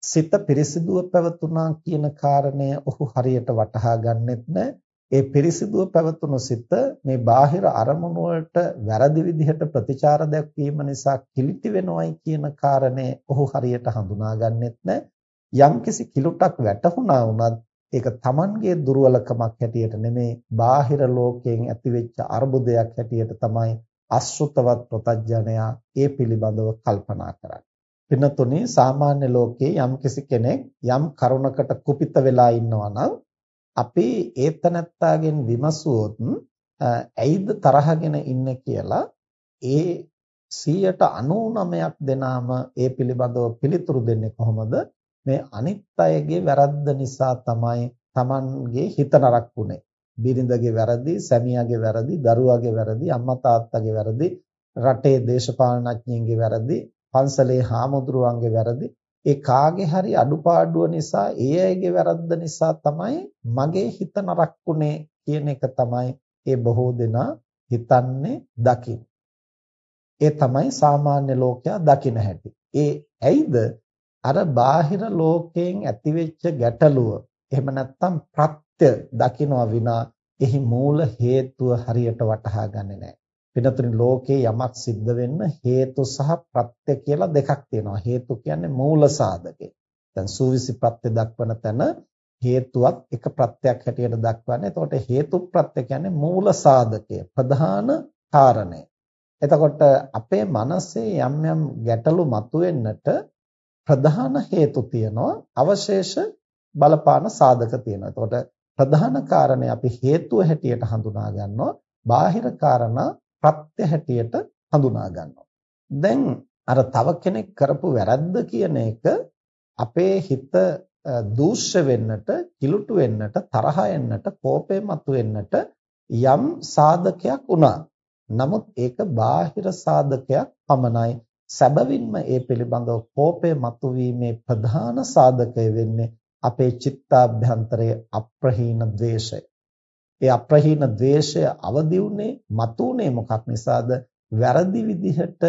සිත පිරිසිදුව පැවතුනා කියන කාරණය ඔහු හරියට වටහා ගන්නෙත් නැහැ. ඒ පිරිසිදුව පැවතුණු සිත මේ බාහිර අරමුණු වලට වැරදි විදිහට ප්‍රතිචාර දක්වීම නිසා කිලිටි වෙනවයි කියන කාරණය ඔහු හරියට හඳුනාගන්නෙත් නැහැ. යම්කිසි කිලුටක් වැටහුණා වුණත් ඒක Tamanගේ දුර්වලකමක් හැටියට නෙමේ බාහිර ලෝකයෙන් ඇතිවෙච්ච අර්බුදයක් හැටියට තමයි අසෘතවත් ප්‍රතඥයා ඒ පිළිබඳව කල්පනා කරන්නේ. පින්නතුනේ සාමාන්‍ය ලෝකයේ යම්කිසි කෙනෙක් යම් කරුණකට කුපිත වෙලා ඉන්නවා නම් අපි ඒතනත්තාගෙන් විමසුවොත් ඇයිද තරහගෙන ඉන්නේ කියලා ඒ 199ක් දෙනාම ඒ පිළිබඳව පිළිතුරු දෙන්නේ කොහොමද මේ අනිත් අයගේ වැරද්ද නිසා තමයි Tamanගේ හිත නරක් වුනේ. බිරිඳගේ වැරදි, සැමියාගේ වැරදි, දරුවාගේ වැරදි, අම්මා තාත්තගේ වැරදි, රටේ දේශපාලනඥයින්ගේ වැරදි, පන්සලේ හාමුදුරුවන්ගේ වැරදි ඒ කාගේ හරි අඩුපාඩුව නිසා ඒ අයගේ වැරද්ද නිසා තමයි මගේ හිත නරක්ුනේ කියන එක තමයි ඒ බොහෝ දෙනා හිතන්නේ දකින්නේ. ඒ තමයි සාමාන්‍ය ලෝකයා දකින හැටි. ඒ ඇයිද අර බාහිර ලෝකයෙන් ඇතිවෙච්ච ගැටලුව එහෙම නැත්නම් ප්‍රත්‍ය දකිනවා විනා එහි මූල හේතුව හරියට වටහා ගන්නේ නැහැ. වෙනතුනි ලෝකේ යමක් සිද්ධ වෙන්න හේතු සහ ප්‍රත්‍ය කියලා දෙකක් තියෙනවා. හේතු කියන්නේ මූල සාධකේ. දැන් සූවිසි ප්‍රත්‍ය දක්වන තැන හේතුවත් එක ප්‍රත්‍යක් හැටියට දක්වන්නේ. එතකොට හේතු ප්‍රත්‍ය කියන්නේ මූල සාධකය, ප්‍රධාන කාරණය. එතකොට අපේ මනසේ යම් යම් ගැටලු මතුවෙන්නට ප්‍රධාන හේතු තියෙනවා අවශේෂ බලපාන සාධක තියෙනවා. එතකොට ප්‍රධාන කාරණේ අපි හේතුව හැටියට හඳුනා ගන්නවා. බාහිර කාරණා ප්‍රත්‍ය හැටියට හඳුනා ගන්නවා. දැන් අර තව කෙනෙක් කරපු වැරද්ද කියන එක අපේ හිත දූෂ්‍ය වෙන්නට, කිලුටු වෙන්නට, තරහ එන්නට, කෝපය මතුවෙන්නට යම් සාධකයක් වුණා. නමුත් ඒක බාහිර සාධකයක් පමණයි. සැබවින්ම ඒ පිළිබඳව කෝපය මතුවීමේ ප්‍රධාන සාධකය වෙන්නේ අපේ චිත්තාභ්‍යන්තරයේ අප්‍රහීන ද්වේෂය. ඒ අප්‍රහීන ද්වේෂය අවදි උනේ මතුනේ මොකක් නිසාද? වැරදි විදිහට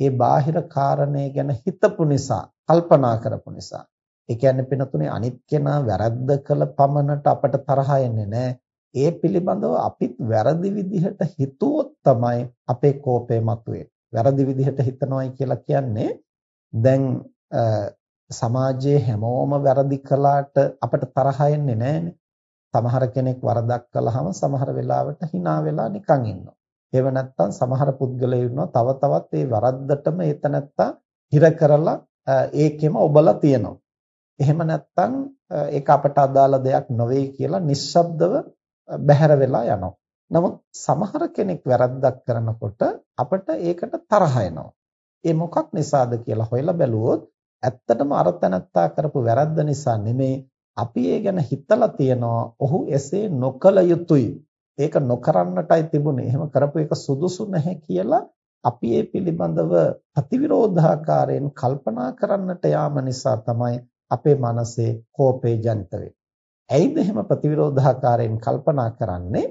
ඒ බාහිර කාරණේ ගැන හිතපු නිසා, කල්පනා කරපු නිසා. ඒ කියන්නේ පිනතුනේ අනිත් කෙනා වැරද්ද කළ පමණට අපට තරහ එන්නේ නැහැ. ඒ පිළිබඳව අපිත් වැරදි විදිහට හිතුවොත් තමයි අපේ කෝපය මතුවේ. වැරදි විදිහට හිතනවායි කියලා කියන්නේ දැන් සමාජයේ හැමෝම වැරදි කළාට අපිට තරහ එන්නේ නැහැනේ. සමහර කෙනෙක් වරදක් කළාම සමහර වෙලාවට hina වෙලා නිකන් ඉන්නවා. ඒව නැත්තම් සමහර පුද්ගලයෝ ඉන්නවා තව තවත් ඒ වරද්දටම ඒතනත්තා හිර කරලා ඒකෙම ඔබලා තියෙනවා. එහෙම නැත්තම් ඒක අපට අදාළ දෙයක් නොවේ කියලා නිශ්ශබ්දව බැහැර වෙලා යනවා. නමුත් සමහර කෙනෙක් වැරද්දක් කරනකොට අපිට ඒකට තරහ එනවා. ඒ මොකක් නිසාද කියලා හොයලා බැලුවොත් ඇත්තටම අර තැනත්තා කරපු වැරද්ද නිසා නෙමේ අපි ඒ ගැන හිතලා තියනවා ඔහු එසේ නොකල යුතුයි. ඒක නොකරන්නටයි තිබුණේ. එහෙම කරපු එක සුදුසු නැහැ කියලා අපි ඒ පිළිබඳව ප්‍රතිවිරෝධාකාරයෙන් කල්පනා කරන්නට යාම නිසා තමයි අපේ මනසේ කෝපේ ජනිත වෙන්නේ. ඇයිද එහෙම ප්‍රතිවිරෝධාකාරයෙන් කල්පනා කරන්නේ?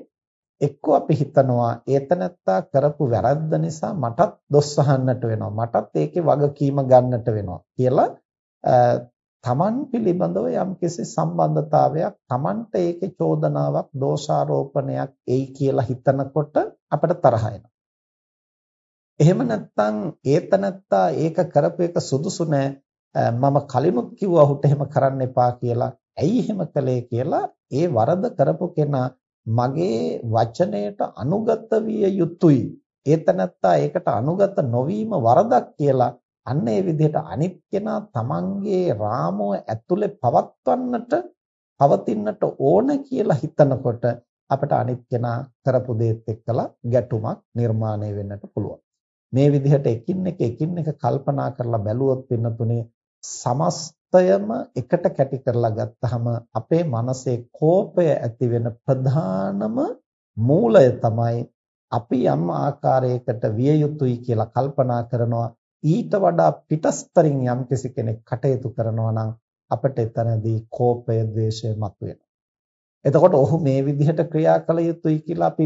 එක්කෝ අපි හිතනවා ඒතනත්තා කරපු වැරද්ද නිසා මටත් දොස් අහන්නට වෙනවා මටත් ඒකේ වගකීම ගන්නට වෙනවා කියලා තමන් පිළිබඳව යම්කිසි සම්බන්ධතාවයක් තමන්ට ඒකේ චෝදනාවක් දෝෂාරෝපණයක් එයි කියලා හිතනකොට අපිට තරහ එනවා. එහෙම නැත්නම් ඒතනත්තා ඒක කරපු එක සුදුසු නෑ මම කලිනුත් කිව්වා ඔහුට එහෙම කරන්න එපා කියලා. ඇයි එහෙම කළේ කියලා ඒ වරද කරපු කෙනා මගේ වචනයට අනුගත විය යුතුයි. ඒතනත්තා ඒකට අනුගත නොවීම වරදක් කියලා අන්න ඒ විදිහට අනිත් කෙනා තමන්ගේ රාමුව ඇතුලේ පවත්වන්නට පවතින්නට ඕන කියලා හිතනකොට අපිට අනිත් කෙනා කරපු දේත් එක්කලා ගැටුමක් නිර්මාණය වෙන්නට පුළුවන්. මේ විදිහට එකින් එක එකින් එක කල්පනා කරලා බැලුවොත් වෙනතුනේ සමස්තයම එකට කැටි කරලා ගත්තහම අපේ මනසේ කෝපය ඇති වෙන ප්‍රධානම මූලය තමයි අපි යම් ආකාරයකට විය යුතුයි කියලා කල්පනා කරනවා ඊට වඩා පිටස්තරින් යම් කෙනෙක් කටයුතු කරනවා නම් අපිට එතනදී කෝපය ද්වේෂය මතුවෙනවා. එතකොට ඔහු මේ විදිහට ක්‍රියා කළ යුතුයි කියලා අපි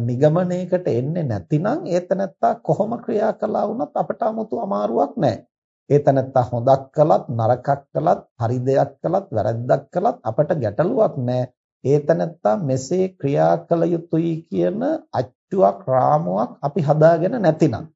නිගමනයකට එන්නේ නැතිනම් ඒතනත්තා කොහොම ක්‍රියා කළා වුණත් අපට 아무තු අමාරුවක් නැහැ. ඒතනත්තා හොදක් කළත් නරකක් කළත් හරි දෙයක් කළත් වැරද්දක් කළත් අපට ගැටලුවක් නැහැ. ඒතනත්තා මෙසේ ක්‍රියා කළ යුතුයි කියන අච්චුවක් රාමුවක් අපි හදාගෙන නැතිනම්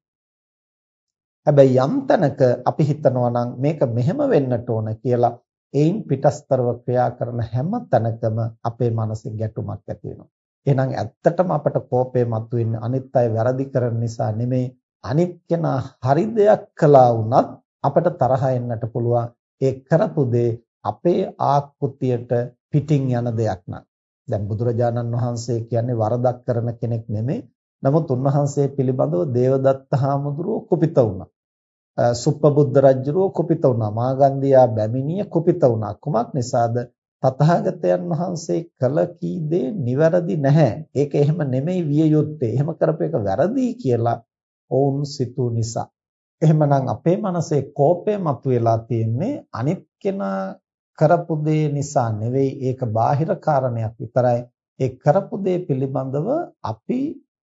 හැබැයි යම් තැනක අපි හිතනවා නම් මේක මෙහෙම වෙන්නට ඕන කියලා ඒයින් පිටස්තරව ක්‍රියා කරන හැම තැනකම අපේ මනසේ ගැටුමක් ඇති වෙනවා. එහෙනම් ඇත්තටම අපට කෝපය මතුවෙන්නේ අනිත් අය වැරදි කරන නිසා නෙමෙයි අනිත් කෙනා හරි දෙයක් කළා වුණත් අපට තරහ එන්නට පුළුවන් ඒ කරපු දේ අපේ ආකෘතියට පිටින් යන දෙයක් නම් දැන් බුදුරජාණන් වහන්සේ කියන්නේ වරදක් කරන කෙනෙක් නෙමෙයි නමුත් උන්වහන්සේ පිළිබඳව දේවදත්ත හාමුදුරුවෝ කුපිත වුණා සුප්පබුද්ධ රජුරෝ කුපිත වුණා. මාගන්ධියා බැමිණිය කුපිත වුණා. කුමක් නිසාද? තථාගතයන් වහන්සේ කළ කී දේ නිවැරදි නැහැ. ඒක එහෙම නෙමෙයි විය යුත්තේ. එහෙම කරපු එක වැරදි කියලා ඔවුන් සිතූ නිසා. එහෙමනම් අපේ මනසේ කෝපය මතුවලා තියෙන්නේ අනිත් කෙනා කරපු දේ නිසා නෙවෙයි ඒක බාහිර කාරණයක් විතරයි. ඒ කරපු දේ පිළිබඳව අපි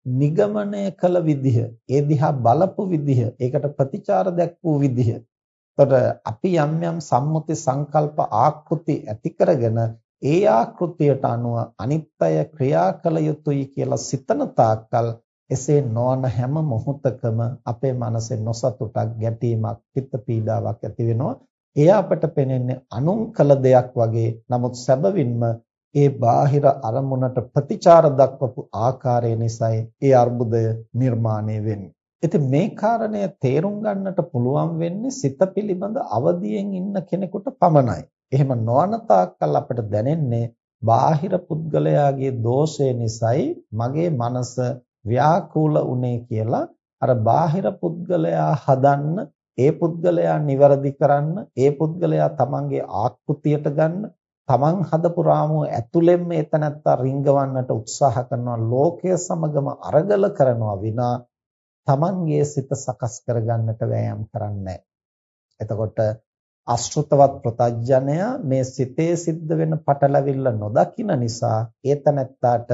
නිගමනය කළ විදිහ, ඒ දිහා බලපු විදිහ, ඒකට ප්‍රතිචාර දැක්වූ විදිහ. එතකොට අපි යම් යම් සම්මුති සංකල්ප ආකෘති ඇති කරගෙන ඒ ආකෘතියට අනුව අනිත්‍ය ක්‍රියා කළ යුතුයි කියලා සිතන තාක්කල් එසේ නොවන හැම මොහොතකම අපේ මනසේ නොසතුටක් ගැටීමක් පිත්ත පීඩාවක් ඇති වෙනවා එය අපට පෙනෙන්නේ අනුන් කළ දෙයක් වගේ නමුත් සැබවින්ම ඒ බාහිර අරමුණට ප්‍රතිචාර දක්වපු ආකාරය නිසායි ඒ අර්බුදය නිර්මාණය වෙන්නේ. ඉතින් මේ කාරණය තේරුම් ගන්නට පුළුවන් වෙන්නේ සිත පිළිබඳ අවදියෙන් ඉන්න කෙනෙකුට පමණයි. එහෙම නොවන තාක්කල් අපිට දැනෙන්නේ බාහිර පුද්ගලයාගේ දෝෂය නිසායි මගේ මනස ව්‍යාකූල උනේ කියලා අර බාහිර පුද්ගලයා හදන්න ඒ පුද්ගලයා નિවරදි කරන්න ඒ පුද්ගලයා තමන්ගේ ආකෘතියට ගන්න තමන් හදපු රාමුව ඇතුළෙන්ම එතනත්තා රිංගවන්නට උත්සාහ කරනවා ලෝකය සමගම අරගල කරනවා විනා තමන්ගේ සිත සකස් කරගන්නට වෑයම් කරන්නේ එතකොට අශෘතවත් ප්‍රතඥය මේ සිතේ සිද්ධ වෙන පටලැවිල්ල නොදකින නිසා ඒතනත්තාට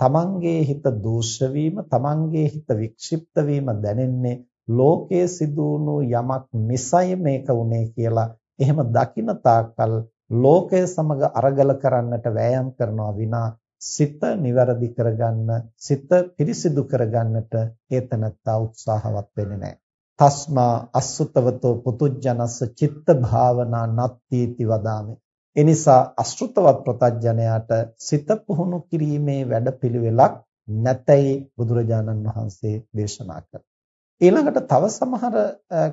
තමන්ගේ හිත දූෂ්‍ය වීම තමන්ගේ හිත වික්ෂිප්ත වීම දැනෙන්නේ ලෝකයේ සිදුණු යමක් නිසයි මේක උනේ කියලා එහෙම දකින තාක්කල් ලෝකය සමග අරගල කරන්නට වෑයම් කරනවා විනා සිත નિවරදි කරගන්න සිත පිරිසිදු කරගන්නට හේතනත්තා උත්සාහවත් වෙන්නේ නැහැ. තස්මා අසුතවතෝ පුතුජනස්ස චිත්ත භාවනා නත්තිති වදාමේ. එනිසා අසෘතවත් ප්‍රතඥයාට සිත පුහුණු කිරීමේ වැඩපිළිවෙලක් නැතයි බුදුරජාණන් වහන්සේ දේශනා කළා. ඊළඟට තව සමහර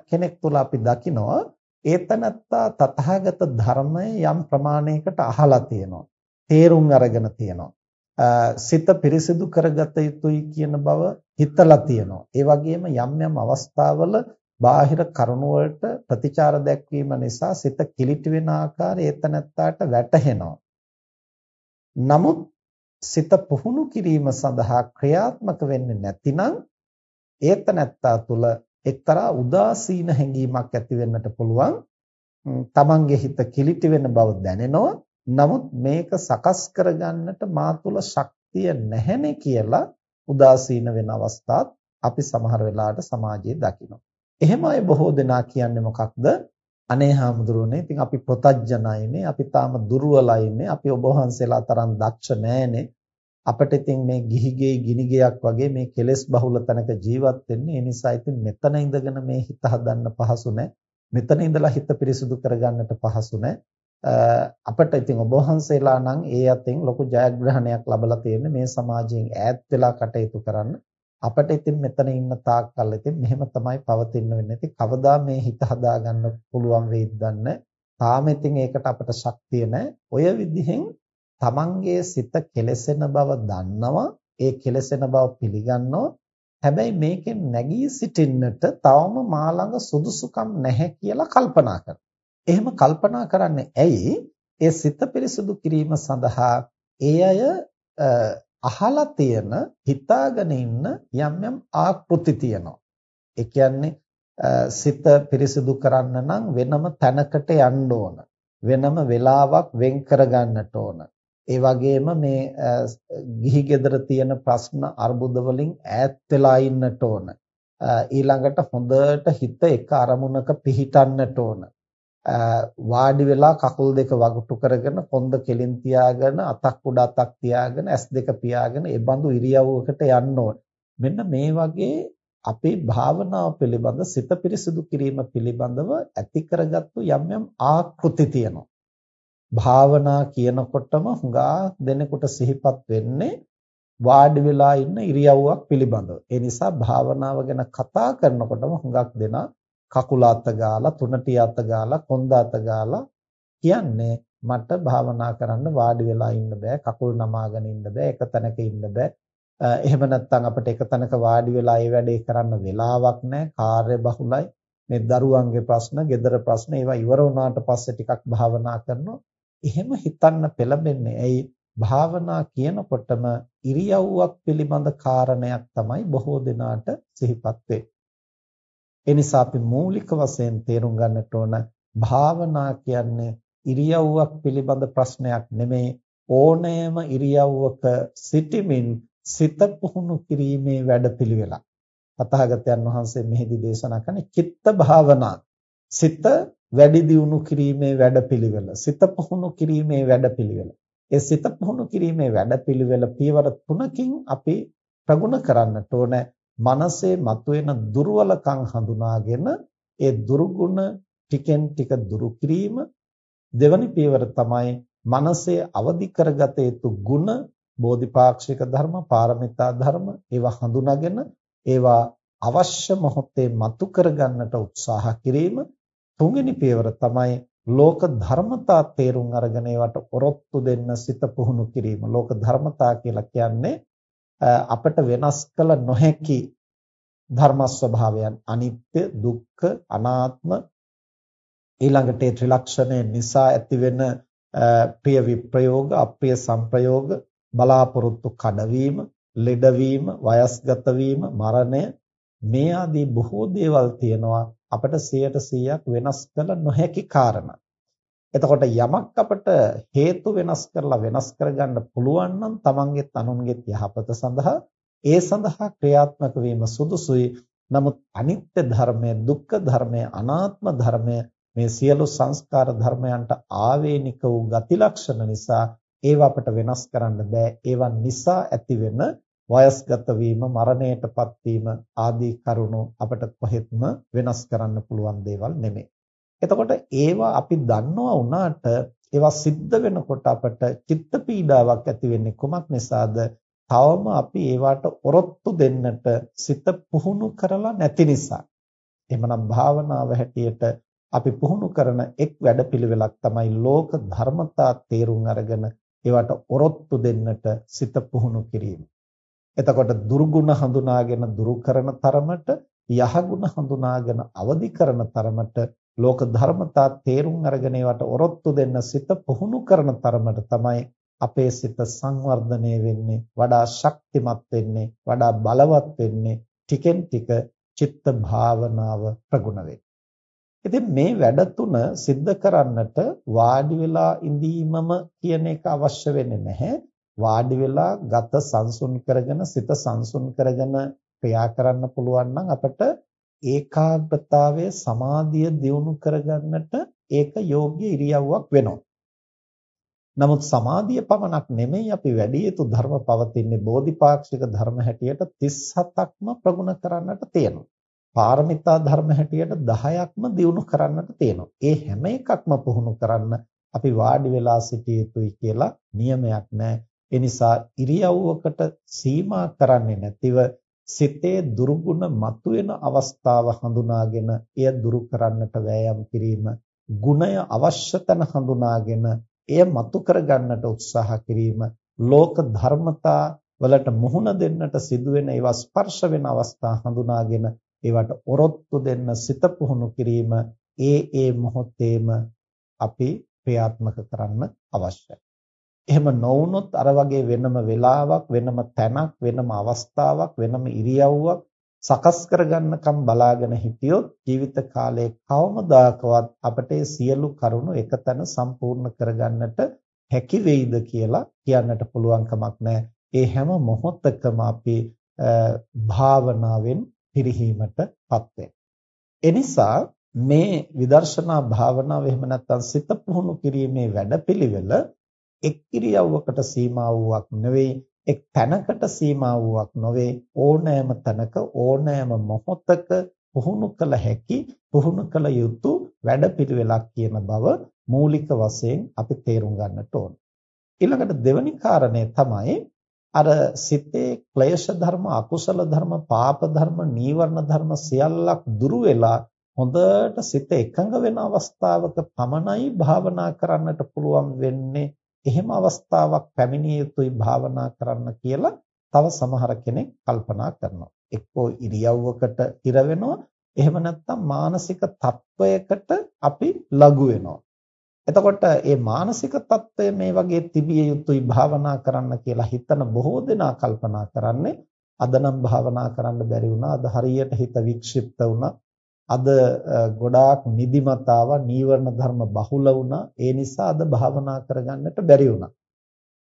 කෙනෙක් තුල අපි දකිනවා ඒතනත්තා තථාගත ධර්මය යම් ප්‍රමාණයකට අහලා තියෙනවා. තේරුම් අරගෙන තියෙනවා. සිත පිරිසිදු කරගත යුතුයි කියන බව හිතලා තියෙනවා. ඒ වගේම යම් යම් අවස්ථාවල බාහිර කරුණ වලට ප්‍රතිචාර දැක්වීම නිසා සිත කිලිටි වෙන ආකාරය ඒතනත්තාට වැටහෙනවා. නමුත් සිත පුහුණු කිරීම සඳහා ක්‍රියාත්මක වෙන්නේ නැතිනම් ඒත නැත්තා තුල එක්තරා උදාසීන හැඟීමක් ඇති වෙන්නට පුළුවන්. තමන්ගේ හිත කිලිටි වෙන බව දැනෙනවා. නමුත් මේක සකස් කරගන්නට මා තුල ශක්තිය නැහැනේ කියලා උදාසීන වෙන අවස්ථාත් අපි සමහර වෙලාවට සමාජයේ දකිනවා. එහෙම අය බොහෝ දෙනා කියන්නේ මොකක්ද? අනේ හාමුදුරනේ ඉතින් අපි ප්‍රතඥයිනේ අපි තාම දුර්වලයිනේ අපි ඔබ වහන්සේලා තරම් දක්ෂ නැහැනේ අපිට ඉතින් මේ ගිහිගේ ගිනිගයක් වගේ මේ කෙලෙස් බහුල තැනක ජීවත් වෙන්නේ. ඒ නිසා ඉතින් මෙතන ඉඳගෙන මේ හිත හදන්න පහසු නැහැ මෙතන ඉඳලා හිත පිරිසුදු කරගන්නට පහසු නැහැ අපිට ඉතින් ඔබ වහන්සේලා නම් ඒ අතින් ලොකු ජයග්‍රහණයක් ලැබලා තියෙන්නේ මේ සමාජයෙන් ඈත් වෙලා කටයුතු කරන්න. අපිට ඉතින් මෙතන ඉන්න තාක්කල් ඉතින් මෙහෙම තමයි පවතින්න වෙන්නේ. ඉතින් කවදා මේ හිත හදාගන්න පුළුවන් වෙයිද දන්නේ. තාම ඉතින් ඒකට අපිට ශක්තිය නැහැ. ඔය විදිහෙන් තමන්ගේ සිත කෙලෙසෙන බව දන්නවා ඒ කෙලෙසෙන බව පිළිගන්නවා හැබැයි මේකෙන් නැගී සිටින්නට තවම මා ළඟ සුදුසුකම් නැහැ කියලා කල්පනා කරනවා. එහෙම කල්පනා කරන්නේ ඇයි? ඒ සිත පිරිසුදු කිරීම සඳහා ඒ අය අහලා තියෙන හිතාගෙන ඉන්න යම් යම් ආකෘති තියෙනවා. ඒ කියන්නේ සිත පිරිසුදු කරන්න නම් වෙනම තැනකට යන්න ඕන. වෙනම වෙලාවක් වෙන් කරගන්නට ඕන. ඒ වගේම මේ ගිහි ගෙදර තියෙන ප්‍රශ්න අර්බුද වලින් ඈත් වෙලා ඉන්නට ඕන. ඊළඟට හොඳට හිත එක අරමුණක පිහිටන්නට ඕන. වාඩි වෙලා කකුල් දෙක වගුටු කරගෙන කොන්ද කෙලින් තියාගෙන අතක් උඩ අතක් තියාගෙන ඇස් දෙක පියාගෙන ඒ බඳු ඉරියව්වකට යන්න ඕන. මෙන්න මේ වගේ අපේ භාවනාව පිළිබඳ සිත පිරිසිදු කිරීම පිළිබඳව ඇති කරගත්තු යම් යම් ආකෘති තියෙනවා. භාවනා කියනකොටම හුඟා දෙනෙකුට සිහිපත් වෙන්නේ වාඩි වෙලා ඉන්න ඉරියව්වක් පිළිබඳව. ඒ නිසා භාවනාව ගැන කතා කරනකොටම හුඟක් දෙනා කකුල අත ගාලා, තුනටි අත ගාලා, කොන්ද අත ගාලා කියන්නේ මට භාවනා කරන්න වාඩි වෙලා ඉන්න බෑ, කකුල් නමාගෙන ඉන්න බෑ, එක තැනක ඉන්න බෑ. එහෙම නැත්නම් අපිට එක තැනක වාඩි වෙලා ඒ වැඩේ කරන්න වෙලාවක් නැහැ, කාර්ය බහුලයි. මේ දරුවන්ගේ ප්‍රශ්න, ගෙදර ප්‍රශ්න ඒවා ඉවර වුණාට පස්සේ ටිකක් භාවනා කරනවා. එහෙම හිතන්න පෙළඹෙන්නේ ඇයි භාවනා කියනකොටම ඉරියව්වක් පිළිබඳ කාරණයක් තමයි බොහෝ දෙනාට සිහිපත් වෙන්නේ. ඒ නිසා අපි මූලික වශයෙන් තේරුම් ගන්නට ඕන භාවනා කියන්නේ ඉරියව්වක් පිළිබඳ ප්‍රශ්නයක් නෙමෙයි ඕනෑම ඉරියව්වක සිටමින් සිත පුහුණු කිරීමේ වැඩපිළිවෙලක්. තථාගතයන් වහන්සේ මෙහිදී දේශනා කරන්නේ චිත්ත භාවනා. සිත වැඩි දියුණු කිරීමේ වැඩපිළිවෙල. සිත පුහුණු කිරීමේ වැඩපිළිවෙල. ඒ සිත පුහුණු කිරීමේ වැඩපිළිවෙල පියවර තුනකින් අපි ප්‍රගුණ කරන්නට ඕන. මනසේ මතුවෙන දුර්වලකම් හඳුනාගෙන ඒ දුර්ගුණ ටිකෙන් ටික දුරු කිරීම දෙවනි පියවර තමයි මනසේ අවදි කරගත යුතු ගුණ බෝධිපාක්ෂික ධර්ම පාරමිතා ධර්ම ඒවා හඳුනාගෙන ඒවා අවශ්‍ය මොහොතේ මතු කරගන්නට උත්සාහ කිරීම තුන්වෙනි පියවර තමයි ලෝක ධර්මතා තේරුම් අරගෙන ඒවට ඔරොත්තු දෙන්න සිත පුහුණු කිරීම. ලෝක ධර්මතා කියලා කියන්නේ අපට වෙනස් කළ නොහැකි ධර්ම ස්වභාවයන් අනිත්‍ය දුක්ඛ අනාත්ම ඊළඟට ඒ ත්‍රිලක්ෂණය නිසා ඇතිවෙන ප්‍රිය විප්‍රයෝග අප්‍රිය සංප්‍රයෝග බලාපොරොත්තු කඩවීම ලෙඩවීම වයස්ගත වීම මරණය මේ ආදී බොහෝ දේවල් තියෙනවා අපිට 100%ක් වෙනස් කළ නොහැකි කාරණා. එතකොට යමක් අපිට හේතු වෙනස් කරලා වෙනස් කරගන්න පුළුවන් නම් තමන්ගේත් අනුන්ගේත් යහපත සඳහා ඒ සඳහා ක්‍රියාත්මක වීම සුදුසුයි. නමුත් අනිත්‍ය ධර්මය, දුක්ඛ ධර්මය, අනාත්ම ධර්මය මේ සියලු සංස්කාර ධර්මයන්ට ආවේනික වූ ගති ලක්ෂණ නිසා ඒවා අපට වෙනස් කරන්න බෑ. ඒවා නිසා ඇතිවෙන වයස්ගත වීම, මරණයටපත් වීම ආදී කරුණු අපට කොහෙත්ම වෙනස් කරන්න පුළුවන් දේවල් නෙමෙයි. එතකොට ඒවා අපි දන්නවා වුණාට ඒවා සිද්ධ වෙනකොට අපට චිත්ත පීඩාවක් ඇති වෙන්නේ කුමක් නිසාද? තවම අපි ඒවට ඔරොත්තු දෙන්නට සිත පුහුණු කරලා නැති නිසා. එහෙමනම් භාවනාව හැටියට අපි පුහුණු කරන එක් වැඩපිළිවෙලක් තමයි ලෝක ධර්මතා තේරුම් අරගෙන ඒවට ඔරොත්තු දෙන්නට සිත පුහුණු කිරීම. එතකොට දුර්ගුණ හඳුනාගෙන දුරු කරන තරමට යහගුණ හඳුනාගෙන අවදි කරන තරමට ලෝක ධර්මතා තේරුම් අරගෙන ඒවට ඔරොත්තු දෙන්න සිත පුහුණු කරන තරමට තමයි අපේ සිත සංවර්ධනය වෙන්නේ වඩා ශක්තිමත් වෙන්නේ වඩා බලවත් වෙන්නේ ටිකෙන් ටික චිත්ත භාවනාව ප්‍රගුණ වෙන්නේ ඉතින් මේ වැඩ තුන සිද්ධ කරන්නට වාඩි වෙලා ඉඳීමම කියන එක අවශ්‍ය වෙන්නේ නැහැ. වාඩි වෙලා ගත සංසුන් කරගෙන සිත සංසුන් කරගෙන ක්‍රියා කරන්න පුළුවන් නම් අපිට ඒකාග්‍රතාවයේ සමාධිය දියුණු කරගන්නට ඒක යෝග්‍ය ඉරියව්වක් වෙනවා. නමුත් සමාධිය පමණක් නෙමෙයි අපි වැඩි යුතු ධර්ම පවතින්නේ බෝධිපාක්ෂික ධර්ම හැටියට 37ක්ම ප්‍රගුණ කරන්නට තියෙනවා. පාරමිතා ධර්ම හැටියට 10ක්ම දිනු කරන්නට තියෙනවා. ඒ හැම එකක්ම පුහුණු කරන්න අපි වාඩි වෙලා සිටිය යුතුයි කියලා නියමයක් නැහැ. ඒ නිසා ඉරියව්වකට සීමා කරන්නේ නැතිව සිතේ දුර්ගුණ මතුවෙන අවස්ථාව හඳුනාගෙන එය දුරු කරන්නට වෑයම් කිරීම ගුණය අවශ්‍ය තැන හඳුනාගෙන එය මතු කරගන්නට උත්සාහ කිරීම ලෝක ධර්මතා වලට මුහුණ දෙන්නට සිදුවෙන ඒවා ස්පර්ශ වෙන අවස්ථා හඳුනාගෙන ඒවට ඔරොත්තු දෙන්න සිත පුහුණු කිරීම ඒ ඒ මොහොතේම අපි ක්‍රියාත්මක කරන්න අවශ්‍යයි. එහෙම නොවුනොත් අර වගේ වෙනම වෙලාවක් වෙනම තැනක් වෙනම අවස්ථාවක් වෙනම ඉරියව්වක් සකස් කරගන්නකම් බලාගෙන හිටියොත් ජීවිත කාලයේ කවමදාකවත් අපට සියලු කරුණු එකතැන සම්පූර්ණ කරගන්නට හැකි වෙයිද කියලා කියන්නට පුළුවන් කමක් නැහැ. ඒ හැම මොහොතකම අපි භාවනාවෙන් පිරිහීමටපත් වෙනවා. එනිසා මේ විදර්ශනා භාවනාව එහෙම නැත්නම් සිත පුහුණු කිරීමේ වැඩපිළිවෙල එක් ඉරියව්වකට සීමා වූවක් නෙවෙයි එක් තැනකට සීමා වූවක් නොවේ ඕනෑම තැනක ඕනෑම මොහොතක පුහුණු කළ හැකි පුහුණු කළ යුතු වැඩපිළිවෙලක් කියන බව මූලික වශයෙන් අපි තේරුම් ගන්නට ඕන. ඊළඟට දෙවැනි කාරණය තමයි අර සිතේ ක්ලේශ ධර්ම අකුසල ධර්ම පාප ධර්ම නීවරණ ධර්ම සියල්ලක් දුරු වෙලා හොඳට සිත එකඟ වෙන අවස්ථාවක පමණයි භාවනා කරන්නට පුළුවන් වෙන්නේ එහෙම අවස්ථාවක් පැමිණිය යුතුයි භාවනා කරන්න කියලා තව සමහර කෙනෙක් කල්පනා කරනවා. එක්කෝ ඉරියව්වකට ඉර වෙනවා. එහෙම නැත්නම් මානසික තත්වයකට අපි ලඟු වෙනවා. එතකොට මේ මානසික తত্ত্বය මේ වගේ තිබිය යුතුයි භාවනා කරන්න කියලා හිතන බොහෝ දෙනා කල්පනා කරන්නේ අද නම් භාවනා කරන්න බැරි වුණා අද හරියට හිත වික්ෂිප්ත වුණා අද ගොඩාක් නිදිමතාව නීවරණ ධර්ම බහුල වුණා. ඒ නිසා අද භාවනා කරගන්නට බැරි වුණා.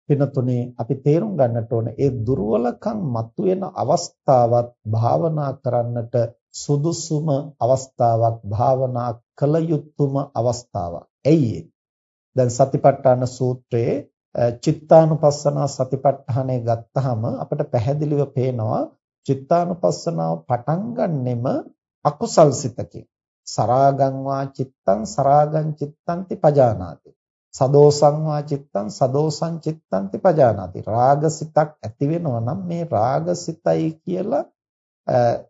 පිනතුනේ අපි තේරුම් ගන්නට ඕන ඒ දුර්වලකම් මතුවෙන අවස්ථාවත් භාවනා කරන්නට සුදුසුම අවස්ථාවක් භාවනා කළ යුතුම අවස්ථාවක්. ඇයි දැන් සතිපට්ඨාන සූත්‍රයේ චිත්තානුපස්සනා සතිපට්ඨානය ගත්තාම අපිට පැහැදිලිව පේනවා චිත්තානුපස්සනාව පටන් ගන්නෙම අකුසල් සිතකින්. සරාගං වා චිත්තං සරාගං චිත්තන්ති පජානාති. සදෝසං වා චිත්තං සදෝසං චිත්තන්ති පජානාති. රාගසිතක් ඇති වෙනවා නම් මේ රාගසිතයි කියලා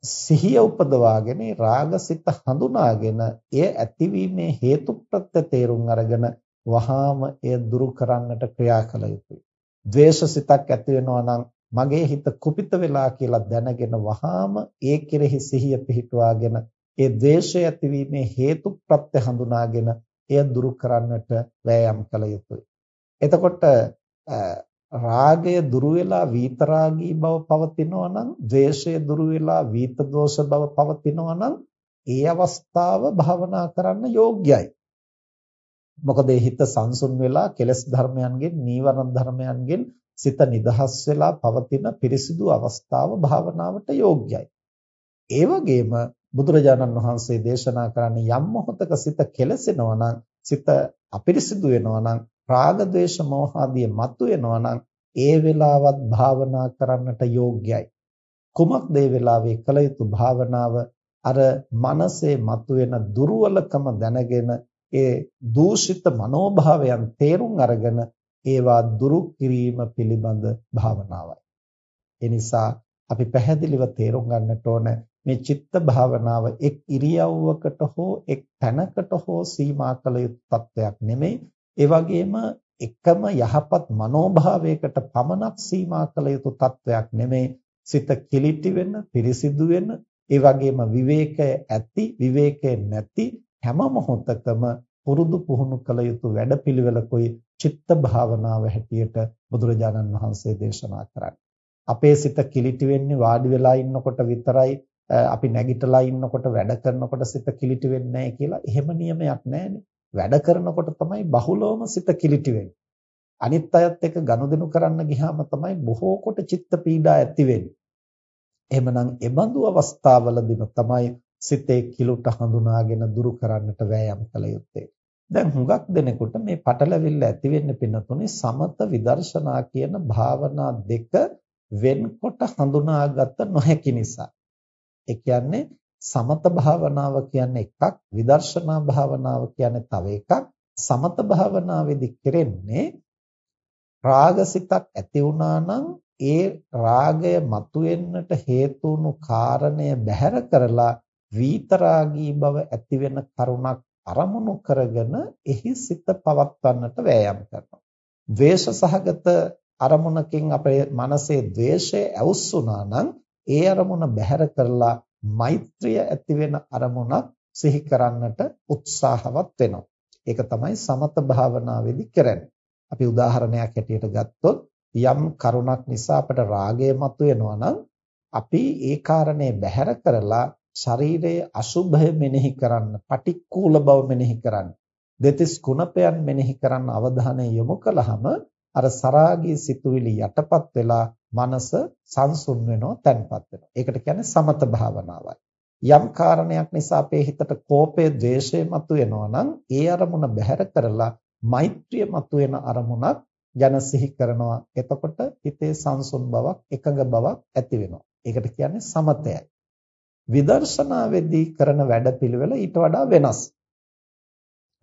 සිහිය උපදවාගෙන රාගසිත හඳුනාගෙන එය ඇතිවීමේ හේතු ප්‍රත්‍ය තේරුම් අරගෙන වහාම එය දුරු කරන්නට ක්‍රියා කළ යුතුයි. ද්වේෂසිතක් ඇති වෙනවා නම් මගේ හිත කුපිත වෙලා කියලා දැනගෙන වහාම ඒ කෙරෙහි සිහිය පිහිටුවාගෙන ඒ ද්වේෂය ඇතිවීමේ හේතු ප්‍රත්‍ය හඳුනාගෙන එය දුරු කරන්නට වෑයම් කළ යුතුයි. එතකොට රාගය දුරු වෙලා විතරාගී බව පවතිනවා නම් ද්වේෂය දුරු වෙලා විත දෝෂ බව පවතිනවා නම් ඒ අවස්ථාව භවනා කරන්න යෝග්‍යයි. මොකද ඒ හිත සංසුන් වෙලා කෙලස් ධර්මයන්ගෙන් නීවරණ ධර්මයන්ගෙන් සිත නිදහස් වෙලා පවතින පිරිසිදු අවස්ථාව භාවනාවට යෝග්‍යයි. ඒ වගේම බුදුරජාණන් වහන්සේ දේශනා කරන්නේ යම් මොහොතක සිත කෙලසෙනවා නම් සිත අපිරිසිදු වෙනවා නම් රාග ద్వේෂ මෝහ ආදී මතුවෙනවා නම් ඒ වෙලාවත් භාවනා කරන්නට යෝග්‍යයි. කුමක්ද ඒ වෙලාවේ කළ යුතු භාවනාව? අර මනසේ මතුවෙන දුර්වලකම දැනගෙන ඒ දූෂිත මනෝභාවයන් තේරුම් අරගෙන ඒවා දුරු කිරීම පිළිබඳ භාවනාවයි. ඒ නිසා අපි පැහැදිලිව තේරුම් ගන්නට ඕන මේ චිත්ත භාවනාව එක් ඉරියව්වකට හෝ එක් තැනකට හෝ සීමා කළ යුතු තත්වයක් නෙමෙයි. ඒ වගේම එකම යහපත් මනෝභාවයකට පමණක් සීමා කළ යුතු තත්වයක් නෙමෙයි. සිත කිලිටි වෙන, පිරිසිදු වෙන, ඒ වගේම විවේකය ඇති, විවේකය නැති හැම මොහොතකම පුරුදු පුහුණු කළ යුතු වැඩපිළිවෙලකුයි චිත්ත භාවනාව හැටියට බුදුරජාණන් වහන්සේ දේශනා කරන්නේ. අපේ සිත කිලිටි වෙන්නේ වාඩි වෙලා ඉන්නකොට විතරයි අපි නැගිටලා ඉන්නකොට වැඩ කරනකොට සිත කිලිටි වෙන්නේ නැහැ කියලා එහෙම නියමයක් නැහැනේ. වැඩ කරනකොට තමයි බහුලවම සිත කිලිටි වෙන්නේ. අනිත් අයත් එක්ක ගනුදෙනු කරන්න ගියාම තමයි බොහෝ කොට චිත්ත පීඩා ඇති වෙන්නේ. එහෙමනම් ඒ බඳු අවස්ථාවලදීම තමයි සිතේ කිලුට හඳුනාගෙන දුරු කරන්නට වෑයම් කළ යුත්තේ. දැන් හුඟක් දෙනෙකුට මේ පටලවිල්ල ඇති වෙන්න පින්නතුනේ සමත විදර්ශනා කියන භාවනා දෙක වෙන්කොට හඳුනාගත නොහැකි නිසා. ඒ කියන්නේ සමත භාවනාව කියන්නේ එකක් විදර්ශනා භාවනාව කියන්නේ තව එකක්. සමත භාවනාවේදී කෙරෙන්නේ රාගසිතක් ඇති වුණා නම් ඒ රාගය මතුවෙන්නට හේතු වුණු කාරණය බැහැර කරලා විතරාගී බව ඇති වෙන කරුණක් අරමුණු කරගෙන එහි සිත පවත්වන්නට වෑයම් කරනවා. ද්වේෂ සහගත අරමුණකින් අපේ මනසේ ද්වේෂය ඇවුස්සුනා නම් ඒ අරමුණ බැහැර කරලා මෛත්‍රිය ඇති වෙන අරමුණක් සිහි කරන්නට උත්සාහවත් වෙනවා. ඒක තමයි සමත භාවනාවේදී කරන්නේ. අපි උදාහරණයක් හැටියට ගත්තොත් යම් කරුණක් නිසා අපට රාගය මතුවෙනවා නම් අපි ඒ කාරණේ බැහැර කරලා ශරීරයේ අසුභය මෙනෙහි කරන්න, පටික්කුල බව මෙනෙහි කරන්න, දෙතිස් කුණපයන් මෙනෙහි කරන්න අවධානය යොමු කළාම අර සරාගී සිතුවිලි යටපත් වෙලා මනස සංසුන් වෙනවා, තැන්පත් වෙනවා. ඒකට කියන්නේ සමත භාවනාවයි. යම් කාරණයක් නිසා අපේ හිතට කෝපය, ද්වේෂය මතුවෙනවා නම් ඒ අරමුණ බැහැර කරලා මෛත්‍රිය මතුවෙන අරමුණක් ගැන සිහි කරනවා. එතකොට හිතේ සංසුන් බවක්, එකඟ බවක් ඇති වෙනවා. ඒකට කියන්නේ සමතයයි. විදර්ශනාවේදී කරන වැඩපිළිවෙල ඊට වඩා වෙනස්.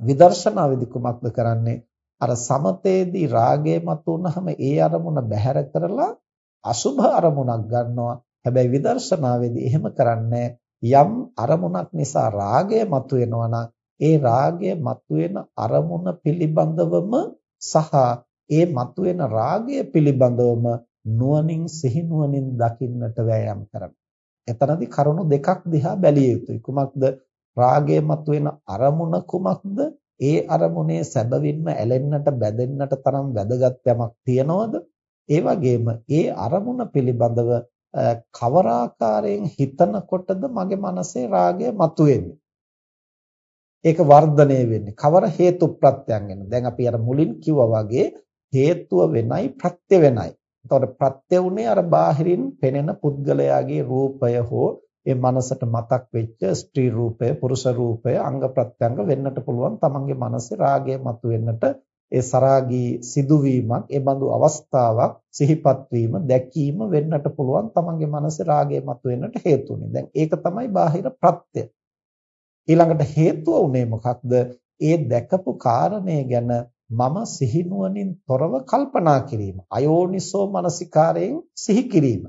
විදර්ශනාවේදී කුමක්ද කරන්නේ? අර සමතේදී රාගය මතුවනහම ඒ අරමුණ බැහැර කරලා අසුභ අරමුණක් ගන්නවා. හැබැයි විදර්ශනාවේදී එහෙම කරන්නේ යම් අරමුණක් නිසා රාගය මතුවෙනවා නම් ඒ රාගය මතුවෙන අරමුණ පිළිබඳවම සහ ඒ මතුවෙන රාගය පිළිබඳවම නුවණින් සිහිනුවණින් දකින්නට වෑයම් කරනවා. එතනදී කරුණු දෙකක් දිහා බැලිය යුතුයි. කුමක්ද? රාගය මතුවෙන අරමුණ කුමක්ද? ඒ අරමුණේ සැබවින්ම ඇලෙන්නට බැඳෙන්නට තරම් වැදගත් යමක් තියනවද? ඒ වගේම ඒ අරමුණ පිළිබඳව කවර ආකාරයෙන් හිතනකොටද මගේ මනසේ රාගය මතුවෙන්නේ ඒක වර්ධනය වෙන්නේ කවර හේතු ප්‍රත්‍යයෙන් වෙන දැන් අපි අර මුලින් කිව්වා වගේ හේතුව වෙනයි ප්‍රත්‍ය වෙනයි එතකොට ප්‍රත්‍ය උනේ අර බාහිරින් පෙනෙන පුද්ගලයාගේ රූපය හෝ ඒ මනසට මතක් වෙච්ච ස්ත්‍රී රූපය පුරුෂ රූපය අංග ප්‍රත්‍යංග වෙන්නට පුළුවන් තමන්ගේ මනසේ රාගය මතුවෙන්නට ඒ සරාගී සිදුවීමක් ඒ බඳු අවස්ථාවක් සිහිපත් වීම දැකීම වෙන්නට පුළුවන් තමන්ගේ මනසේ රාගය මතුවෙන්නට හේතුුනේ. දැන් ඒක තමයි බාහිර ප්‍රත්‍ය. ඊළඟට හේතුව උනේ මොකක්ද? ඒ දැකපු කාරණේ ගැන මම සිහිනුවණින් තොරව කල්පනා කිරීම. අයෝනිසෝ මනසිකාරයෙන් සිහි කිරීම.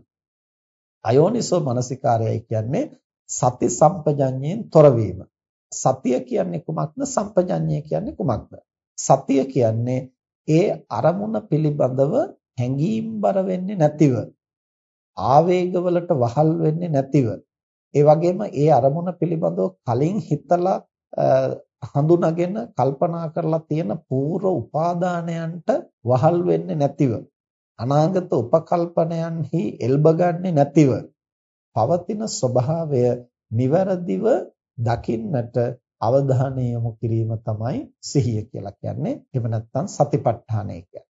අයෝනිසෝ මනසිකාරයයි කියන්නේ සති සම්පජඤ්ඤයෙන් තොරවීම. සතිය කියන්නේ කුමක්ද? සම්පජඤ්ඤය කියන්නේ කුමක්ද? සතිය කියන්නේ ඒ අරමුණ පිළිබඳව හැඟීම්බර වෙන්නේ නැතිව ආවේගවලට වහල් වෙන්නේ නැතිව ඒ වගේම ඒ අරමුණ පිළිබඳව කලින් හිතලා හඳුනාගෙන කල්පනා කරලා තියෙන පූර්ව උපාදානයන්ට වහල් වෙන්නේ නැතිව අනාගත උපකල්පනයන්හි එල්බගන්නේ නැතිව පවතින ස්වභාවය નિවරදිව දකින්නට අවධානය යොමු කිරීම තමයි සිහිය කියලා කියන්නේ. එහෙම නැත්නම් සතිපට්ඨානය කියන්නේ.